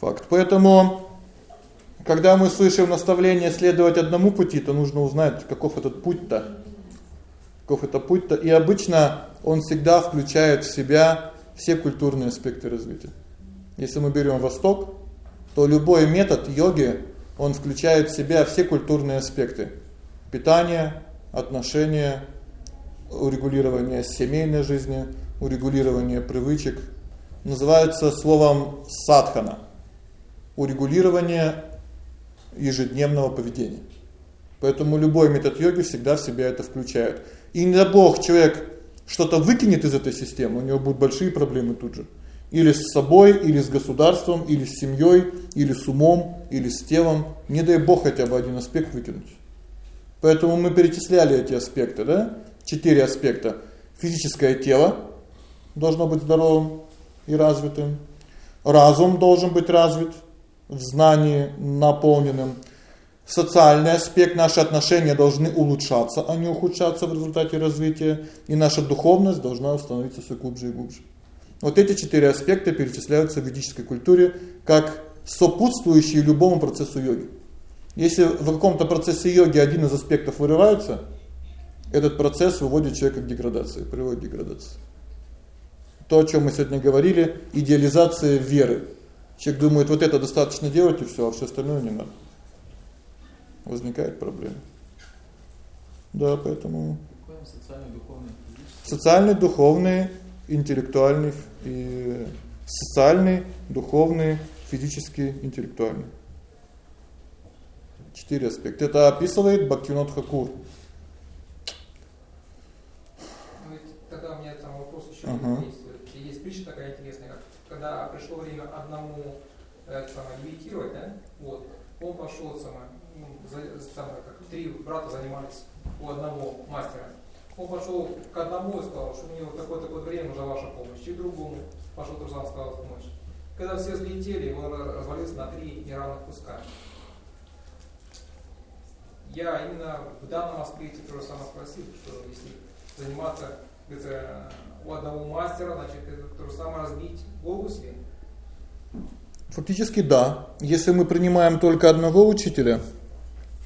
A: Факт. Поэтому когда мы слышим наставление следовать одному пути, то нужно узнать, каков этот путь-то. Каков это путь-то, и обычно он всегда включает в себя все культурные аспекты развития. Если мы берём Восток, то любой метод йоги, он включает в себя все культурные аспекты: питание, отношения, урегулирование семейной жизни, урегулирование привычек. Называется словом садхана. Урегулирование ежедневного поведения. Поэтому любой метод йоги всегда в себя это включает. И не дай бог человек что-то выкинет из этой системы, у него будут большие проблемы тут же. Или с собой, или с государством, или с семьей, или с умом, или с телом. Не дай бог хотя бы один аспект выкинуть. Поэтому мы перечисляли эти аспекты, да? Четыре аспекта. Физическое тело должно быть здоровым и развитым. Разум должен быть развит, в знании наполненным. Социальный аспект, наши отношения должны улучшаться, а не ухудшаться в результате развития, и наша духовность должна становиться всё глубже и глубже. Вот эти четыре аспекта перечисляются в ведической культуре как сопутствующие любому процессу йоги. Если в каком-то процессе йоги один из аспектов вырывается, этот процесс выводит человека к деградации, приводит к деградации. То, о чём мы сегодня говорили, идеализация веры. Человек думает, вот это достаточно делать и всё, а всё остальное не надо. Возникает проблема. Да, поэтому
B: социальный, духовный,
A: интеллектуальный и социальный, духовный, физический, интеллектуальный. Четыре аспекта. Это описывает Бхактивинод Хакур.
D: Ну, тогда у меня там вопрос ещё
A: Ага.
D: есть. Вот Есть притча такая интересная, как когда пришло время одному это самое, левитировать, да, вот, он пошел самое, ну, за, самое, как три брата занимались у одного мастера. Он пошел к одному и сказал, что у него такое-такое время нужна ваша помощь, и к другому пошел тоже сказал помочь. Когда все взлетели, он развалился на три неравных куска. Я именно в данном аспекте тоже самое спросил, что если заниматься у одного мастера, значит, это то же самое разбить голову себе.
A: Фактически да. Если мы принимаем только одного учителя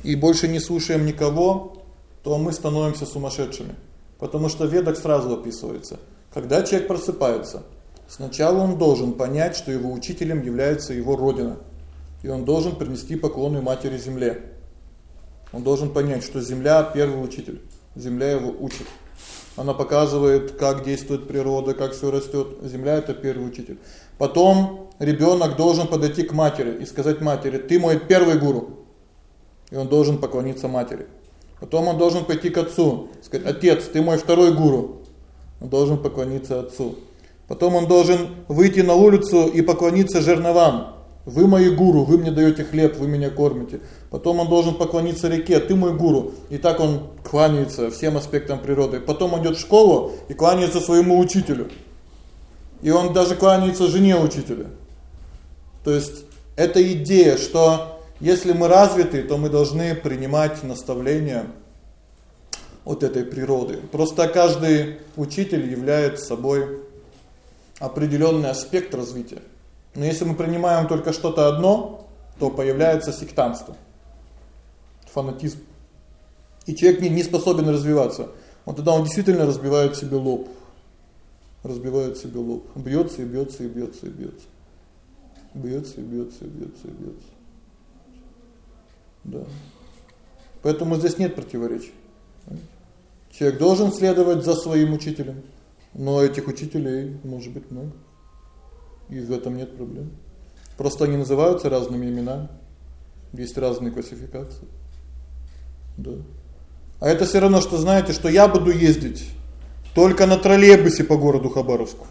A: и больше не слушаем никого, то мы становимся сумасшедшими. Потому что в ведах сразу описывается, когда человек просыпается, сначала он должен понять, что его учителем является его родина. И он должен принести поклоны матери земле. Он должен понять, что земля первый учитель. Земля его учит. Она показывает, как действует природа, как всё растёт. Земля это первый учитель. Потом ребёнок должен подойти к матери и сказать матери: "Ты мой первый гуру". И он должен поклониться матери. Потом он должен пойти к отцу, сказать: "Отец, ты мой второй гуру". Он должен поклониться отцу. Потом он должен выйти на улицу и поклониться жерновам. Вы мои гуру, вы мне даёте хлеб, вы меня кормите. Потом он должен поклониться реке, ты мой гуру. И так он кланяется всем аспектам природы. Потом он идёт в школу и кланяется своему учителю. И он даже кланяется жене учителя. То есть эта идея, что если мы развиты, то мы должны принимать наставления от этой природы. Просто каждый учитель является собой определённый аспект развития. Но если мы принимаем только что-то одно, то появляется сектантство. Фанатизм. И человек не не способен развиваться. Вот тогда он действительно разбивает себе лоб. Разбивает себе лоб. Бьётся и бьётся и бьётся и бьётся. Бьётся и бьётся и бьётся и бьётся. Да. Поэтому здесь нет противоречий. Человек должен следовать за своим учителем, но этих учителей может быть много. И в этом нет проблем. Просто они называются разными именами. Есть разные классификации. Да. А это все равно что, знаете, что я буду ездить только на троллейбусе по городу Хабаровску.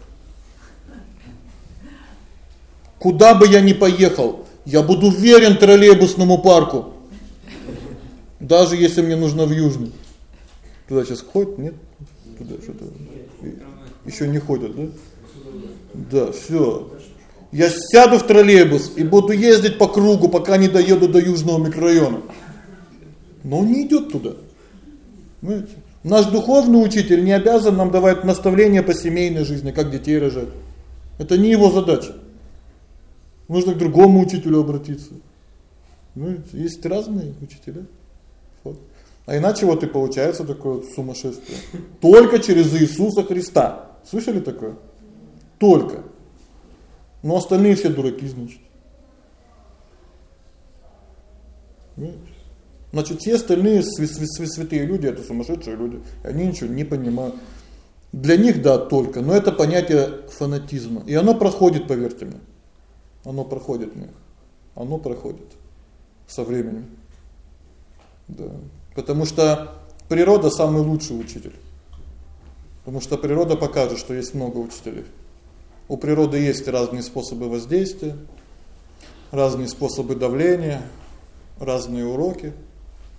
A: Куда бы я ни поехал, я буду верен троллейбусному парку. Даже если мне нужно в Южный. Туда сейчас ходят, нет? Туда что-то. Ещё не ходят, да? Да, всё. Я сяду в троллейбус и буду ездить по кругу, пока не доеду до южного микрорайона. Но он не идёт туда. Понимаете? Наш духовный учитель не обязан нам давать наставления по семейной жизни, как детей рожать. Это не его задача. Нужно к другому учителю обратиться. Ну, есть разные учителя. Вот. А иначе вот и получается такое вот сумасшествие. Только через Иисуса Христа. Слышали такое? Только. Но остальные все дураки, значит. Значит, все остальные святые люди это сумасшедшие люди. Они ничего не понимают. Для них да, только, но это понятие фанатизма. И оно проходит, поверьте мне. Оно проходит мне. Оно проходит со временем. Да. Потому что природа самый лучший учитель. Потому что природа покажет, что есть много учителей. У природы есть разные способы воздействия, разные способы давления, разные уроки,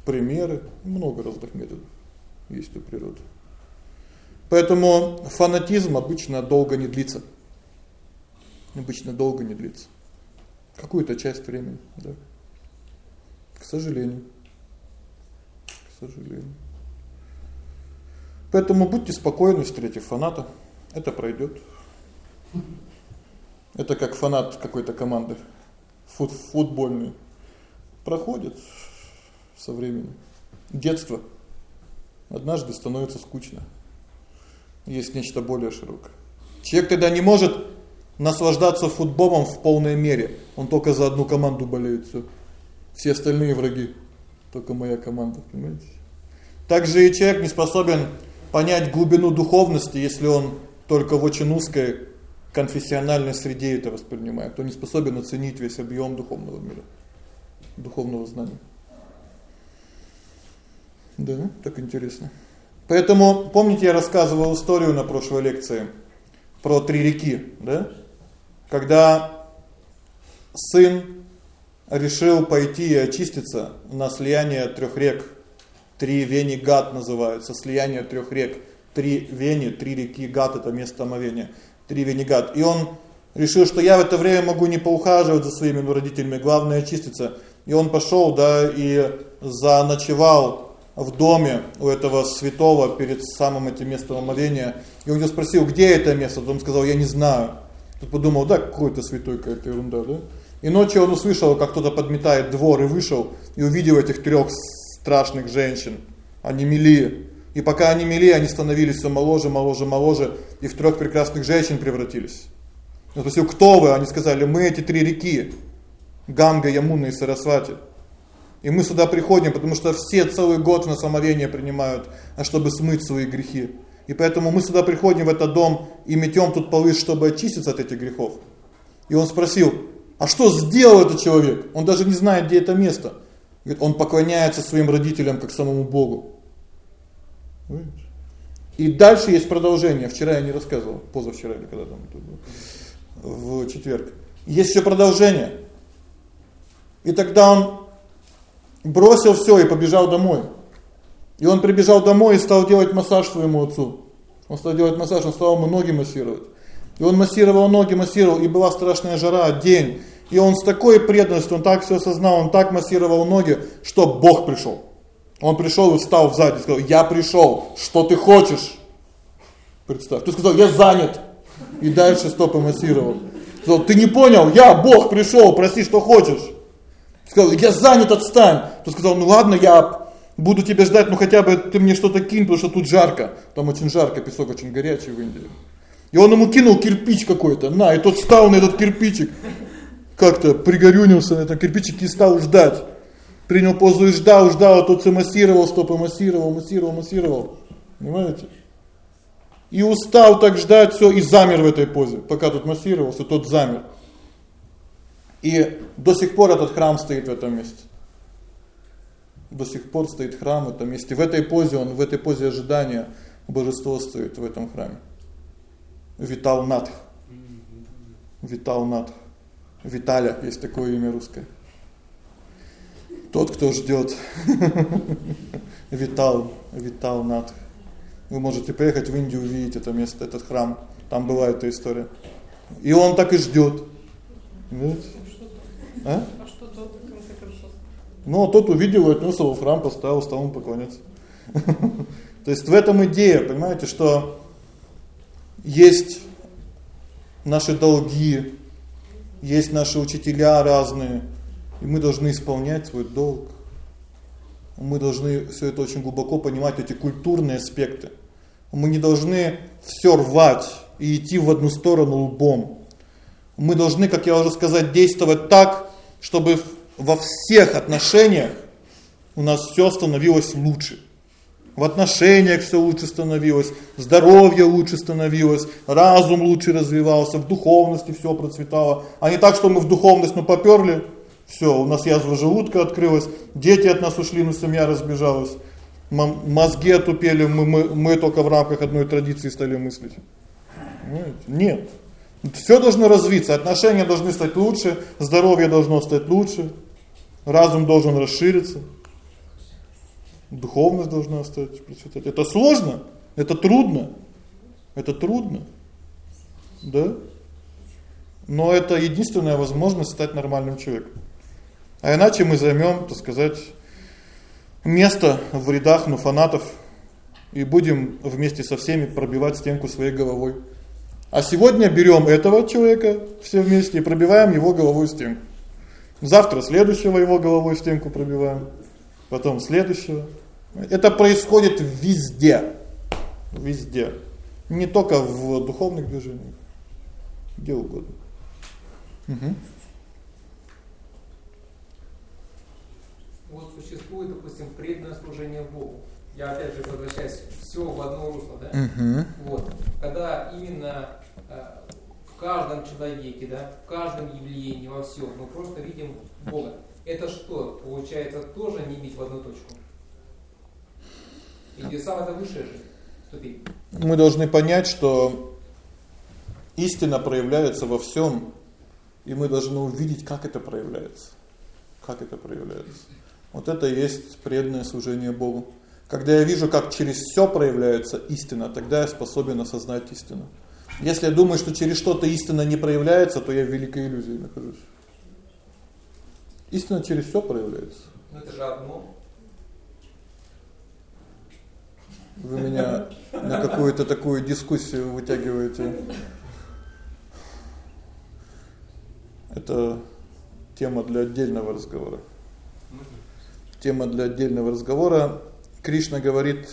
A: примеры, много разных методов есть у природы. Поэтому фанатизм обычно долго не длится. Обычно долго не длится. Какую-то часть времени, да. К сожалению. К сожалению. Поэтому будьте спокойны, встретив фаната. Это пройдет. Это как фанат какой-то команды фут футбольной проходит со временем. Детство однажды становится скучно. Есть нечто более широкое. Человек тогда не может наслаждаться футболом в полной мере. Он только за одну команду болеет всё. Все остальные враги. Только моя команда, понимаете? Также и человек не способен понять глубину духовности, если он только в очень узкой конфессиональной среде это воспринимает, то не способен оценить весь объем духовного мира, духовного знания. Да, так интересно. Поэтому, помните, я рассказывал историю на прошлой лекции про три реки, да? когда сын решил пойти и очиститься на слияние трех рек. Три вени Гат называются, слияние трех рек. Три вени, три реки Гат это место омовения. Три вени Гат. И он решил, что я в это время могу не поухаживать за своими родителями, главное очиститься. И он пошел, да, и заночевал в доме у этого святого перед самым этим местом омовения. И он его спросил, где это место? Он сказал, я не знаю. Тут подумал, да, какой-то святой какая-то ерунда, да? И ночью он услышал, как кто-то подметает двор и вышел и увидел этих трех страшных женщин. Они мели. И пока они мели, они становились все моложе, моложе, моложе и в трех прекрасных женщин превратились. Он спросил: "Кто вы?" Они сказали: "Мы эти три реки: Ганга, Ямуна и Сарасвати". И мы сюда приходим, потому что все целый год на самовение принимают, а чтобы смыть свои грехи. И поэтому мы сюда приходим в этот дом и метем тут полы, чтобы очиститься от этих грехов. И он спросил: "А что сделал этот человек?" Он даже не знает, где это место. Говорит, он поклоняется своим родителям как самому Богу. И дальше есть продолжение. Вчера я не рассказывал, позавчера или когда там в четверг. Есть еще продолжение. И тогда он бросил все и побежал домой. И он прибежал домой и стал делать массаж своему отцу. Он стал делать массаж, он стал ему ноги массировать. И он массировал ноги, массировал, и была страшная жара, день. И он с такой преданностью, он так все осознал, он так массировал ноги, что Бог пришел. Он пришел и встал сзади и сказал: "Я пришел. Что ты хочешь?" Представь. Ты сказал: "Я занят". И дальше стопы массировал. Сказал: "Ты не понял? Я Бог пришел, проси, что хочешь". Сказал: "Я занят, отстань". Ты сказал: "Ну ладно, я буду тебя ждать, но хотя бы ты мне что-то кинь, потому что тут жарко. Там очень жарко, песок очень горячий в Индии". И он ему кинул кирпич какой-то. На, и тот встал на этот кирпичик. Как-то пригорюнился на этом кирпичике и стал ждать. Принял позу и ждал, ждал, а тот все массировал, стопы массировал, массировал, массировал. Понимаете? И устал так ждать все и замер в этой позе. Пока тут массировался, тот замер. И до сих пор этот храм стоит в этом месте. До сих пор стоит храм в этом месте. В этой позе он, в этой позе ожидания божество стоит в этом храме. Витал Натх. Витал Натх. Виталя есть такое имя русское. Тот, кто ждет. Витал, Витал Натх. Вы можете приехать в Индию увидеть это место, этот храм. Там была эта история. И он так и ждёт. Понимаете? А? А что тот в конце концов? Ну, а тот увидел, отнёс его в храм, поставил, стал ему поклоняться. То есть в этом идея, понимаете, что есть наши долги, есть наши учителя разные, и мы должны исполнять свой долг. Мы должны всё это очень глубоко понимать эти культурные аспекты. Мы не должны всё рвать и идти в одну сторону лбом. Мы должны, как я уже сказать, действовать так, чтобы во всех отношениях у нас всё становилось лучше. В отношениях всё лучше становилось, здоровье лучше становилось, разум лучше развивался, в духовности всё процветало. А не так, что мы в духовность ну попёрли, всё, у нас язва желудка открылась, дети от нас ушли, но семья разбежалась мозги отупели, мы мы мы только в рамках одной традиции стали мыслить. Нет. Всё должно развиться, отношения должны стать лучше, здоровье должно стать лучше, разум должен расшириться. Духовность должна стать процветать. Это сложно, это трудно. Это трудно. Да? Но это единственная возможность стать нормальным человеком. А иначе мы займём, так сказать, место в рядах ну фанатов и будем вместе со всеми пробивать стенку своей головой. А сегодня берем этого человека все вместе и пробиваем его головой стенку. Завтра следующего его головой стенку пробиваем, потом следующего. Это происходит везде. Везде. Не только в духовных движениях, где угодно. Угу.
D: Вот существует, допустим, преданное служение Богу. Я опять же возвращаюсь все в одно русло, да?
A: Угу.
D: Вот. Когда именно э, в каждом человеке, да, в каждом явлении, во всем, мы просто видим Бога. Это что, получается, тоже не бить в одну точку? Или самое высшее же ступень?
A: Мы должны понять, что истина проявляется во всем И мы должны увидеть, как это проявляется. Как это проявляется. Вот это и есть преданное служение Богу. Когда я вижу, как через все проявляется истина, тогда я способен осознать истину. Если я думаю, что через что-то истина не проявляется, то я в великой иллюзии нахожусь. Истина через все проявляется.
D: Ну это же одно.
A: Вы меня на какую-то такую дискуссию вытягиваете. Это тема для отдельного разговора. Тема для отдельного разговора. Кришна говорит: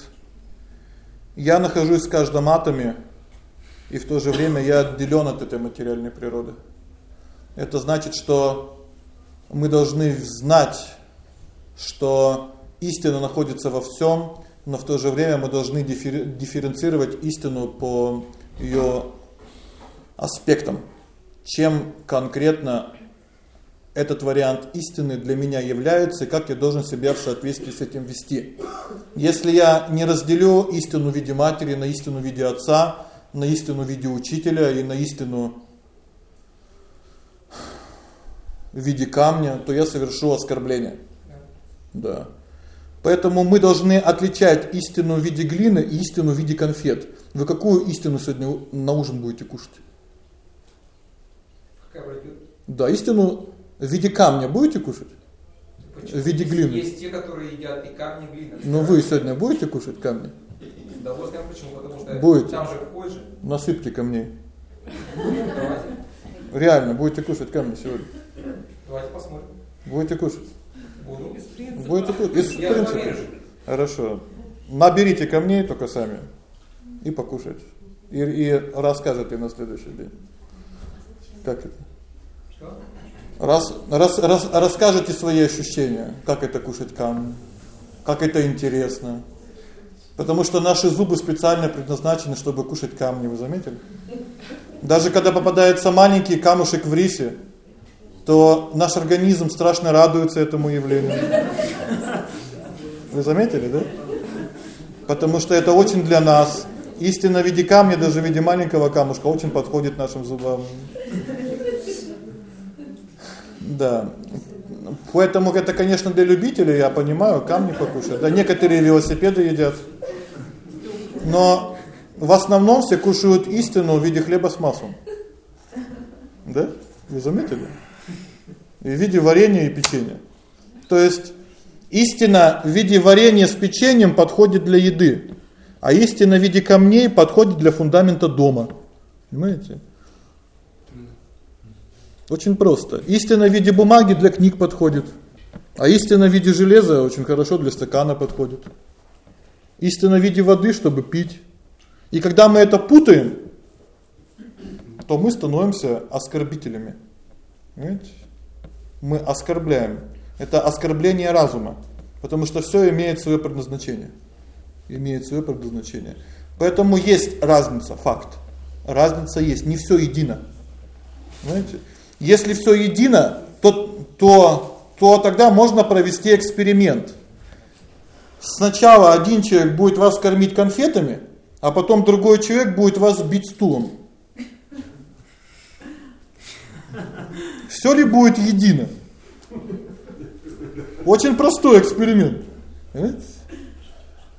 A: "Я нахожусь в каждом атоме, и в то же время я отделён от этой материальной природы". Это значит, что мы должны знать, что истина находится во всем, но в то же время мы должны дифференцировать истину по её аспектам. Чем конкретно этот вариант истины для меня является, и как я должен себя в соответствии с этим вести. Если я не разделю истину в виде матери на истину в виде отца, на истину в виде учителя и на истину в виде камня, то я совершу оскорбление. Да. Поэтому мы должны отличать истину в виде глины и истину в виде конфет. Вы какую истину сегодня на ужин будете кушать?
D: Какая
A: Да, истину в виде камня будете кушать?
D: Почему?
A: В виде глины.
D: Есть те, которые едят и камни, и глину.
A: Но вы сегодня будете кушать камни?
D: С удовольствием почему? Потому что
A: Будете.
D: там же входит же.
A: Насыпьте камней.
D: Давайте.
A: Реально будете кушать камни сегодня?
D: Давайте посмотрим.
A: Будете кушать?
D: Буду.
A: Будете кушать? Из
D: Я
A: принципа.
D: поверю.
A: Хорошо. Наберите камней только сами и покушайте. И и расскажете на следующий день. Как это?
D: Что?
A: Раз раз, раз расскажете свои ощущения, как это кушать камни. Как это интересно. Потому что наши зубы специально предназначены, чтобы кушать камни, вы заметили? Даже когда попадается маленький камушек в рисе, то наш организм страшно радуется этому явлению. Вы заметили, да? Потому что это очень для нас. Истина в виде камня, даже в виде маленького камушка очень подходит нашим зубам. Да. Поэтому это, конечно, для любителей, я понимаю, камни покушать. Да некоторые велосипеды едят. Но в основном все кушают истину в виде хлеба с маслом. Да? Вы заметили? И в виде варенья и печенья. То есть истина в виде варенья с печеньем подходит для еды, а истина в виде камней подходит для фундамента дома. Понимаете? Очень просто. Истина в виде бумаги для книг подходит, а истина в виде железа очень хорошо для стакана подходит. Истина в виде воды, чтобы пить. И когда мы это путаем, то мы становимся оскорбителями. Понимаете? Мы оскорбляем. Это оскорбление разума, потому что всё имеет своё предназначение. Имеет своё предназначение. Поэтому есть разница, факт. Разница есть, не всё едино. Знаете? Если всё едино, то то то тогда можно провести эксперимент. Сначала один человек будет вас кормить конфетами, а потом другой человек будет вас бить стулом. Всё ли будет едино? Очень простой эксперимент. Понимаете?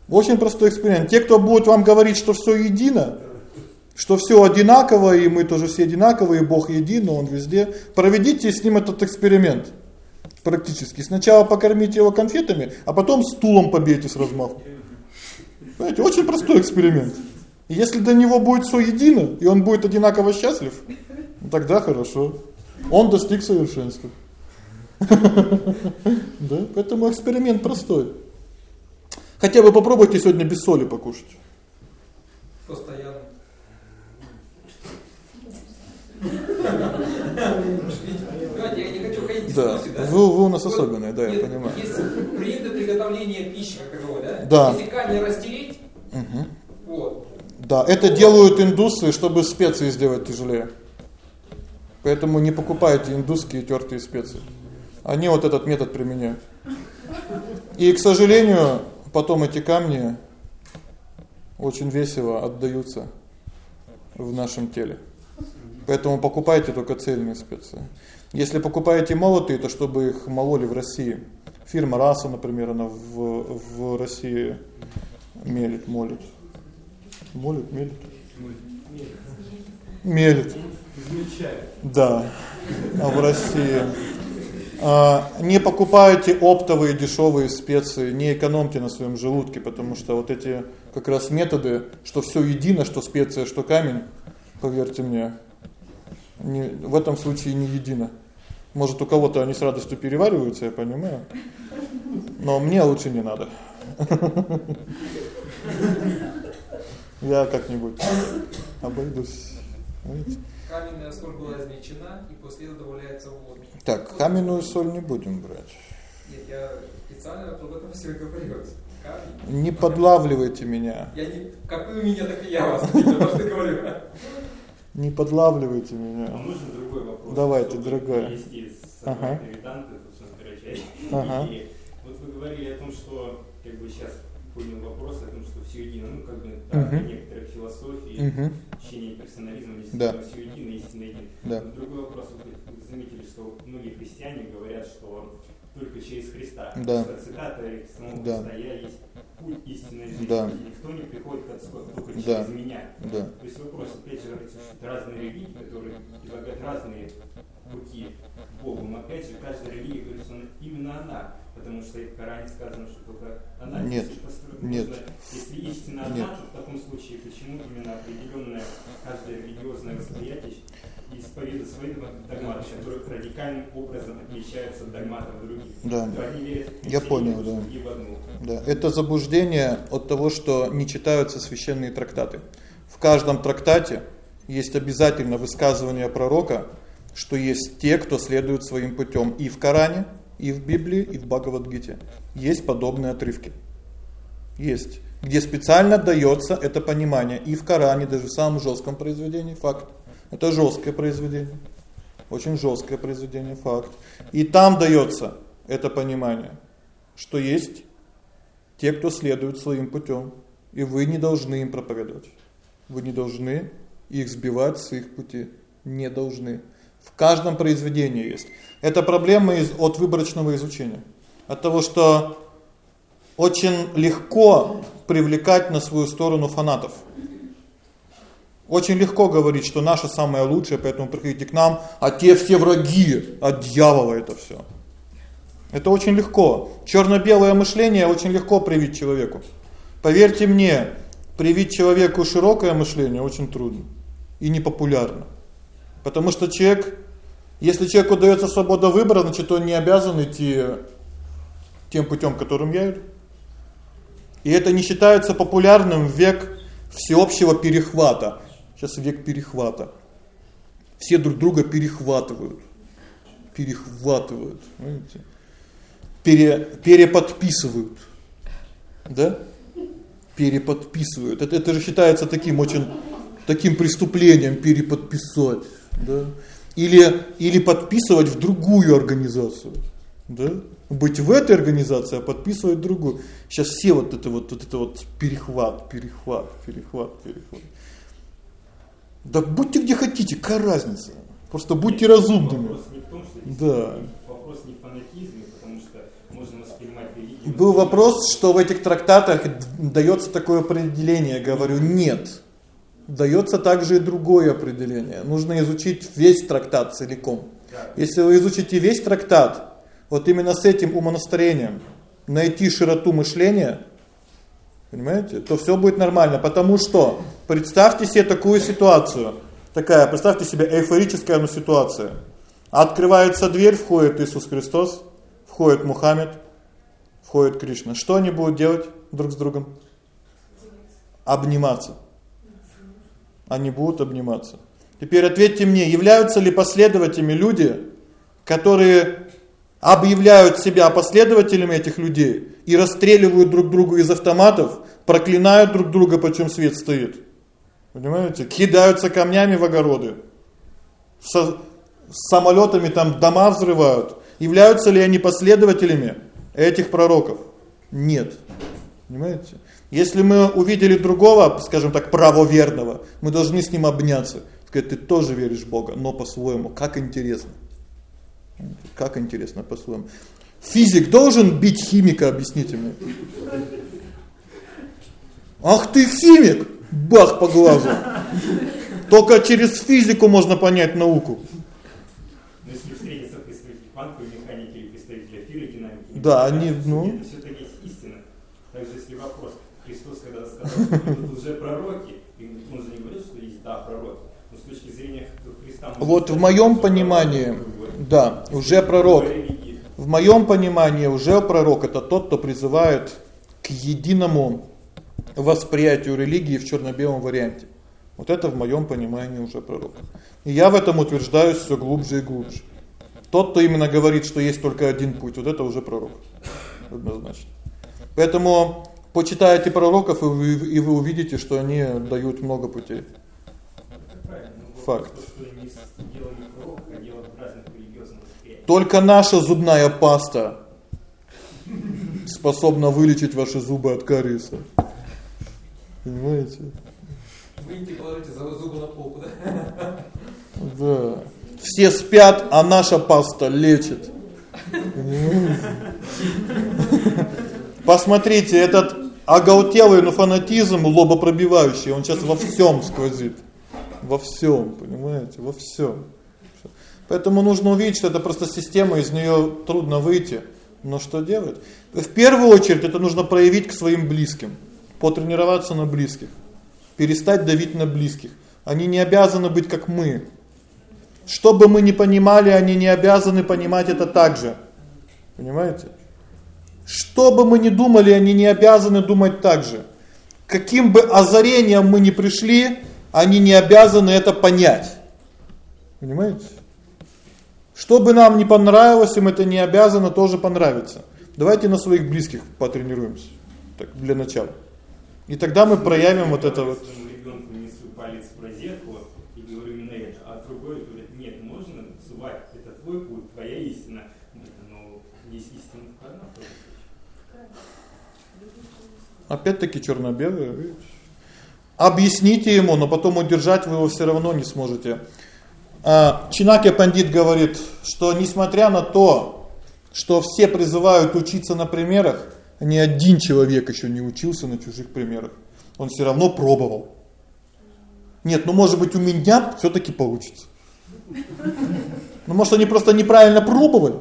A: Очень простой эксперимент. Те, кто будет вам говорить, что всё едино, что всё одинаково, и мы тоже все одинаковые, Бог един, но он везде, проведите с ним этот эксперимент. Практически. Сначала покормите его конфетами, а потом стулом побейте с размаху. Знаете, очень простой эксперимент. Если до него будет всё едино, и он будет одинаково счастлив, тогда хорошо. Он достиг совершенства. Да? Поэтому эксперимент простой. Хотя бы попробуйте сегодня без соли покушать.
D: Постоянно. Понимаете, я не хочу ходить в
A: Да.
D: дискуссии, да?
A: Вы, вы у нас особенные, да, я понимаю.
D: Есть принцип приготовления пищи, как таковой, да?
A: Да.
D: Если камни растереть, вот,
A: Да, это делают индусы, чтобы специи сделать тяжелее. Поэтому не покупайте индусские тёртые специи. Они вот этот метод применяют. И, к сожалению, потом эти камни очень весело отдаются в нашем теле. Поэтому покупайте только цельные специи. Если покупаете молотые, то чтобы их мололи в России. Фирма Раса, например, она в в России мелит, молит. Молит, мелит. Мелит. Да. А в России а, не покупайте оптовые дешевые специи, не экономьте на своем желудке, потому что вот эти как раз методы, что все едино, что специя, что камень, поверьте мне, не в этом случае не едино. Может, у кого-то они с радостью перевариваются, я понимаю. Но мне лучше не надо. Я как-нибудь обойдусь. Видите?
D: Каменная соль была измельчена и после этого добавляется в воду.
A: Так, каменную соль не будем брать.
D: Нет, я специально об этом все говорю. Камень.
A: Не подлавливайте меня.
D: Я не, как вы меня, так и я вас, потому что говорю.
A: Не подлавливайте
E: А
A: меня.
E: можно другой вопрос?
A: Давайте,
E: с
A: Ага. Ага.
E: И вот вы говорили о том, что как бы сейчас понял вопрос о том, что все едино, ну как бы так,
A: Мгм.
E: некоторых философий,
A: Угу.
E: учение персонализма
A: Да.
E: действительно все едино, истинно едино.
A: Да.
E: Но Другой вопрос, вот вы заметили, что многие христиане говорят, что только через Христа.
A: Да.
E: Цитата самого
A: Да.
E: Христа, я есть путь истинной жизни.
A: Да.
E: И никто не приходит к Отцу только через
A: Да.
E: меня.
A: Да.
E: То есть вопрос, опять же, эти разные религии, которые предлагают разные пути к Богу, но опять же, каждая религия говорит, что именно она, потому что и в Коране сказано, что только она
A: Нет,
E: построена.
A: нет.
E: Если истина одна,
A: Нет.
E: то в таком случае почему именно определенное каждое религиозное восприятие исповедует свои догматы, которые радикальным образом отличаются от догматов других.
A: Да.
E: То одни верят в
A: Я понял, да.
E: в одну.
A: Да, это заблуждение от того, что не читаются священные трактаты. В каждом трактате есть обязательно высказывание пророка, что есть те, кто следует своим путем и в Коране, и в Библии, и в Бхагавад-гите. Есть подобные отрывки. Есть, где специально даётся это понимание и в Коране, даже в самом жестком произведении, факт. Это жесткое произведение. Очень жесткое произведение, факт. И там даётся это понимание, что есть те, кто следует своим путем, и вы не должны им проповедовать. Вы не должны их сбивать с их пути, не должны. В каждом произведении есть. Это проблема из от выборочного изучения. От того, что очень легко привлекать на свою сторону фанатов. Очень легко говорить, что наше самое лучшее, поэтому приходите к нам, а те все враги, от дьявола это все. Это очень легко. Черно-белое мышление очень легко привить человеку. Поверьте мне, привить человеку широкое мышление очень трудно и непопулярно. Потому что человек, если человеку даётся свобода выбора, значит, он не обязан идти тем путем, которым я иду. И это не считается популярным в век всеобщего перехвата. Сейчас век перехвата. Все друг друга перехватывают. Перехватывают, знаете? Пере переподписывают. Да? Переподписывают. Это это же считается таким очень таким преступлением переподписать, да? Или или подписывать в другую организацию, да? Быть в этой организации, а подписывать другую. Сейчас все вот это вот вот это вот перехват, перехват, перехват, перехват. Да будьте где хотите, какая разница? Просто будьте разумными.
E: Вопрос не в том, что
A: Да.
E: вопрос не в фанатизме, потому что можно воспринимать религию.
A: Был вопрос, что в этих трактатах даётся такое определение, говорю, нет. Даётся также и другое определение. Нужно изучить весь трактат целиком. Если вы изучите весь трактат, вот именно с этим умонастроением, найти широту мышления, понимаете, то всё будет нормально, потому что представьте себе такую ситуацию. Такая, представьте себе эйфорическая ну, ситуация. Открывается дверь, входит Иисус Христос, входит Мухаммед, входит Кришна. Что они будут делать друг с другом? Обниматься. Они будут обниматься. Теперь ответьте мне, являются ли последователями люди, которые объявляют себя последователями этих людей и расстреливают друг друга из автоматов, проклинают друг друга, почем свет стоит. Понимаете? Кидаются камнями в огороды. Со с самолетами там дома взрывают. Являются ли они последователями этих пророков? Нет. Понимаете? Если мы увидели другого, скажем так, правоверного, мы должны с ним обняться. Говорит, ты тоже веришь в Бога, но по-своему. Как интересно. Как интересно по-своему. Физик должен бить химика, объясните мне. Ах ты химик! Бах по глазу. Только через физику можно понять науку. Да, они, ну,
E: это все таки есть истина. Также если вопрос, Христос когда сказал, уже пророки, он же не говорил, что есть да пророки. Но с точки зрения Христа.
A: Вот в моем понимании, да, уже пророк. В моем понимании уже пророк это тот, кто призывает к единому восприятию религии в черно-белом варианте. Вот это в моем понимании уже пророк. И я в этом утверждаюсь все глубже и глубже. Тот, кто именно говорит, что есть только один путь, вот это уже пророк. Однозначно. Поэтому почитайте пророков, и вы, и вы увидите, что они дают много путей. Факт. Только наша зубная паста способна вылечить ваши зубы от кариеса. Понимаете?
D: Выньте, положите за зубы на полку, да?
A: Да. Все спят, а наша паста лечит. Посмотрите, этот оголтелый, но фанатизм лобопробивающий, он сейчас во всем сквозит. Во всем, понимаете? Во всем. Поэтому нужно увидеть, что это просто система, из нее трудно выйти. Но что делать? В первую очередь это нужно проявить к своим близким потренироваться на близких, перестать давить на близких. Они не обязаны быть как мы. Что бы мы ни понимали, они не обязаны понимать это так же. Понимаете? Что бы мы ни думали, они не обязаны думать так же. Каким бы озарением мы ни пришли, они не обязаны это понять. Понимаете? Что бы нам не понравилось, им это не обязано тоже понравиться. Давайте на своих близких потренируемся. Так, для начала. И тогда мы проявим вот это вот.
E: ребенку несу палец в розетку и говорю именно это, а другой говорит, нет, можно сувать, это твой путь, твоя истина, но есть истина в каждом
A: Опять-таки черно-белое, Объясните ему, но потом удержать вы его все равно не сможете. А, Чинакя Пандит говорит, что несмотря на то, что все призывают учиться на примерах, ни один человек еще не учился на чужих примерах. Он все равно пробовал. Нет, ну может быть у меня все таки получится. Ну может они просто неправильно пробовали.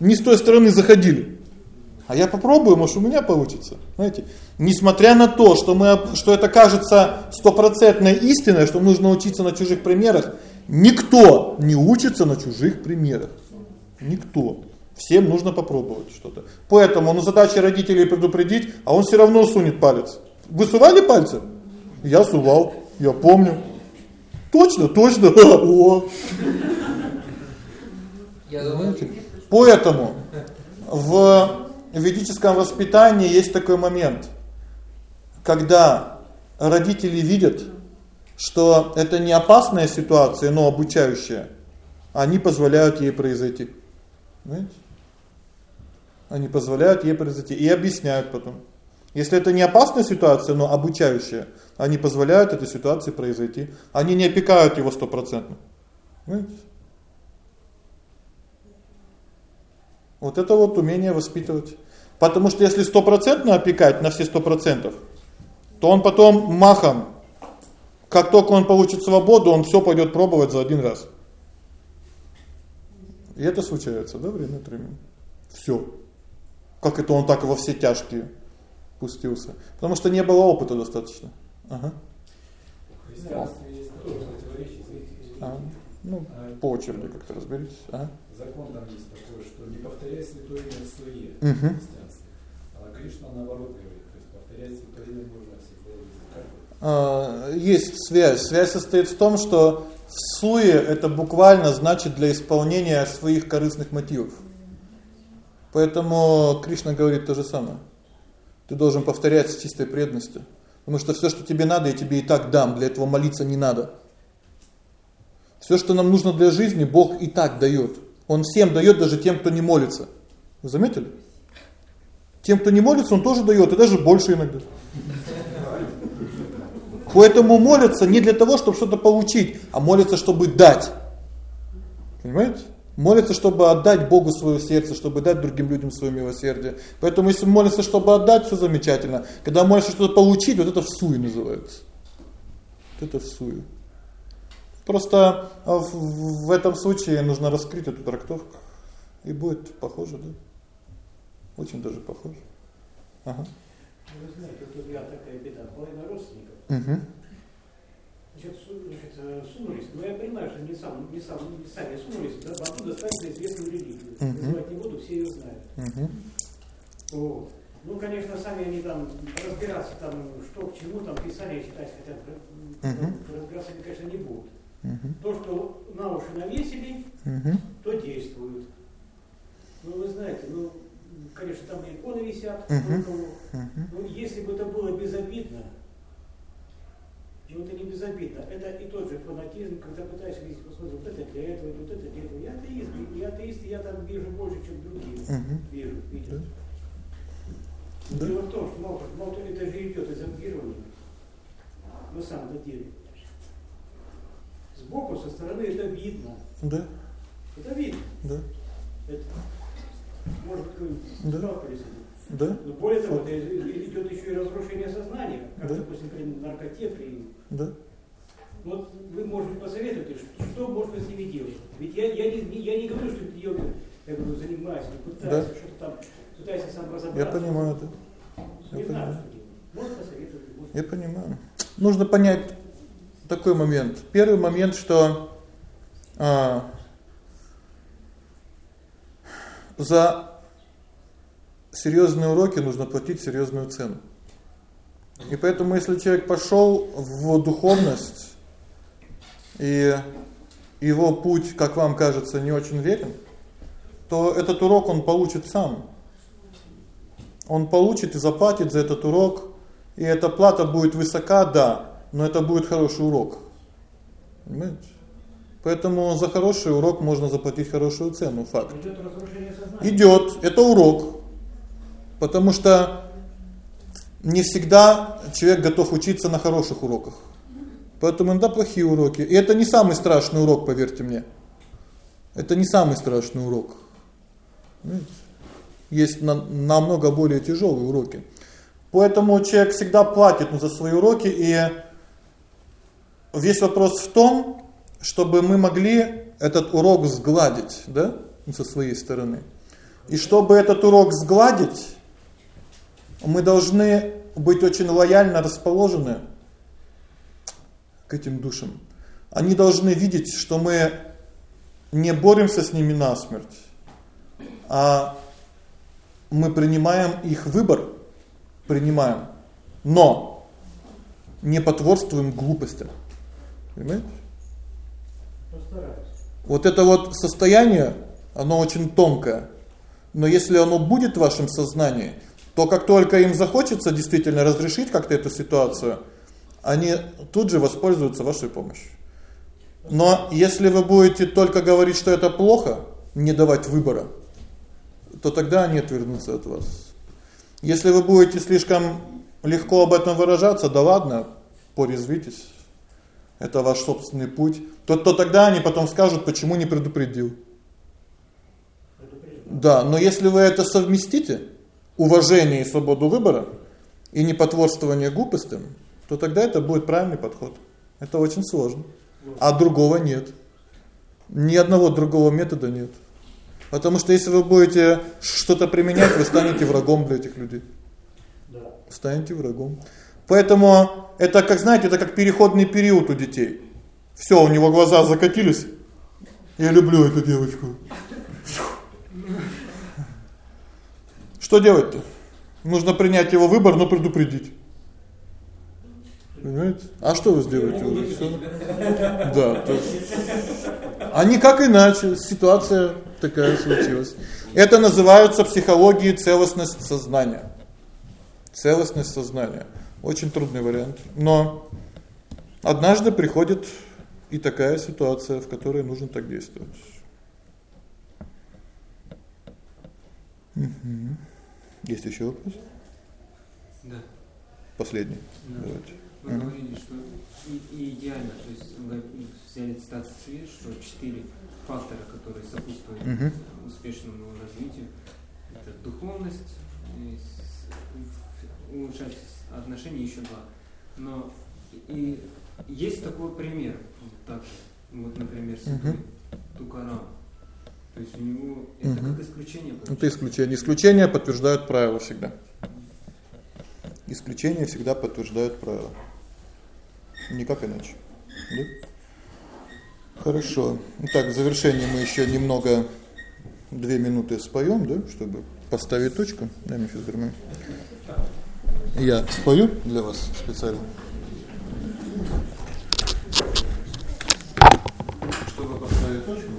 A: Не с той стороны заходили. А я попробую, может у меня получится. Знаете, несмотря на то, что мы что это кажется стопроцентной истиной, что нужно учиться на чужих примерах, никто не учится на чужих примерах. Никто. Всем нужно попробовать что-то. Поэтому ну задача родителей предупредить, а он все равно сунет палец. Вы сували пальцы? Я сувал, я помню. Точно, точно. О. Знаете? Поэтому в ведическом воспитании есть такой момент, когда родители видят, что это не опасная ситуация, но обучающая, они позволяют ей произойти. Знаете? Они позволяют ей произойти и объясняют потом. Если это не опасная ситуация, но обучающая, они позволяют этой ситуации произойти. Они не опекают его стопроцентно. Вот это вот умение воспитывать. Потому что если стопроцентно опекать на все 100%, то он потом махом как только он получит свободу, он все пойдет пробовать за один раз. И это случается, да, время от времени. Всё. Как это он так во все тяжкие пустился? Потому что не было опыта достаточно. Ага.
B: есть
A: а, ну, по очереди как-то разберитесь. Ага.
B: Закон там есть такой, что не повторяй святое имя в суе
A: угу.
B: А Кришна наоборот говорит, то есть повторять святое имя можно всегда.
A: А, есть связь. Связь состоит в том, что суе это буквально значит для исполнения своих корыстных мотивов. Поэтому Кришна говорит то же самое. Ты должен повторять с чистой преданностью, потому что все, что тебе надо, я тебе и так дам, для этого молиться не надо. Все, что нам нужно для жизни, Бог и так дает. Он всем дает, даже тем, кто не молится. Вы заметили? Тем, кто не молится, он тоже дает, и даже больше иногда. Поэтому молятся не для того, чтобы что-то получить, а молятся, чтобы дать. Понимаете? Молится, чтобы отдать Богу свое сердце, чтобы дать другим людям свое милосердие. Поэтому если молится, чтобы отдать, все замечательно. Когда молится что-то получить, вот это всуе называется. Вот это всуе. Просто а, в, этом случае нужно раскрыть эту трактовку и будет похоже, да? Очень даже похоже. Ага.
F: Вы знаете, вот у меня такая беда, половина родственников.
A: Угу.
F: Значит, значит, э, сунулись, но я понимаю, что не, сам, не, сам, не сами сунулись, да, могу достаточно известную религию.
A: Мгм.
F: Называть не буду, все ее знают.
A: Угу.
F: Вот. Ну, конечно, сами они там разбираться, там, что к чему, там, писания читать хотят,
A: Мгм.
F: разбираться они, конечно, не будут.
A: Угу.
F: То, что на уши навесили,
A: Угу.
F: то действуют. Ну, вы знаете, ну, конечно, там иконы висят,
A: Мгм.
F: у кого.
A: Угу.
F: Ну, если бы это было безобидно, но это не безобидно, это и тот же фанатизм, когда пытаешься видеть, посмотри, вот это для этого, вот это для этого. Я атеист, я атеист, и я там вижу больше, чем другие.
A: Мгм.
F: Вижу, видят.
A: Да.
F: Дело в том, что мало того, это же идет из ангирования. На самом деле. Сбоку, со стороны это видно.
A: Да.
F: Это видно.
A: Да.
F: Это, может,
A: Да.
F: сталкивались?
A: Да.
F: Но более того, это идет еще и разрушение сознания, как,
A: Да.
F: допустим, при наркоте, при...
A: Да.
F: Вот вы, может быть, посоветуете, что, что можно с ними делать? Ведь я, я, не, не- я не говорю, что йога, я говорю, занимаюсь, пытаюсь
A: Да.
F: что-то там, пытаюсь сам
A: Я
F: разобраться.
A: понимаю это.
F: Не
A: Я
F: знаю,
A: понимаю.
F: что делать.
A: Я понимаю. Нужно понять такой момент. Первый момент, что а, за серьезные уроки нужно платить серьезную цену. И поэтому если человек пошел в духовность и его путь, как вам кажется, не очень верен, то этот урок он получит сам. Он получит и заплатит за этот урок, и эта плата будет высока, да, но это будет хороший урок. Понимаете? Поэтому за хороший урок можно заплатить хорошую цену, факт.
F: Идет разрушение сознания.
A: Идет, это урок. Потому что не всегда человек готов учиться на хороших уроках. Поэтому иногда плохие уроки. И это не самый страшный урок, поверьте мне. Это не самый страшный урок. Понимаете? Есть на, намного более тяжелые уроки. Поэтому человек всегда платит за свои уроки, и весь вопрос в том, чтобы мы могли этот урок сгладить, да, со своей стороны. И чтобы этот урок сгладить, мы должны быть очень лояльно расположены к этим душам. Они должны видеть, что мы не боремся с ними насмерть, а мы принимаем их выбор, принимаем, но не потворствуем глупостям. Понимаете?
F: Постараюсь.
A: Вот это вот состояние, оно очень тонкое. Но если оно будет в вашем сознании, то как только им захочется действительно разрешить как-то эту ситуацию, они тут же воспользуются вашей помощью. Но если вы будете только говорить, что это плохо, не давать выбора, то тогда они отвернутся от вас. Если вы будете слишком легко об этом выражаться, да ладно, порезвитесь. Это ваш собственный путь. То то тогда они потом скажут, почему не предупредил. Да, но если вы это совместите, уважение и свободу выбора и не потворствование глупостям, то тогда это будет правильный подход. Это очень сложно. А другого нет. Ни одного другого метода нет. Потому что если вы будете что-то применять, вы станете врагом для этих людей.
F: Да.
A: Станете врагом. Поэтому это, как знаете, это как переходный период у детей. Всё, у него глаза закатились. Я люблю эту девочку. Что делать-то? Нужно принять его выбор, но предупредить. Понимаете? А что вы сделаете уже? Всё. Да, то есть а никак иначе, ситуация такая случилась. Это называется психологией целостность сознания. Целостность сознания. Очень трудный вариант, но однажды приходит и такая ситуация, в которой нужно так действовать. Угу. Есть еще вопрос?
D: Да.
A: Последний.
D: Да.
A: Давайте.
D: Вы говорили, что и, и идеально, то есть вы взяли цитату Свет, что четыре фактора, которые сопутствуют
A: Мгм.
D: успешному развитию, это духовность, улучшать отношения еще два. Но и есть такой пример, вот также, вот, например, святой. Тукарам. То есть у него это как исключение.
A: Это исключение. Исключения подтверждают правила всегда. Исключения всегда подтверждают правила. Никак иначе. Да? Хорошо. Итак, в завершение мы еще немного две минуты споем, да, чтобы поставить точку. Дай мне сейчас гармонь. Я спою для вас специально. Чтобы поставить точку,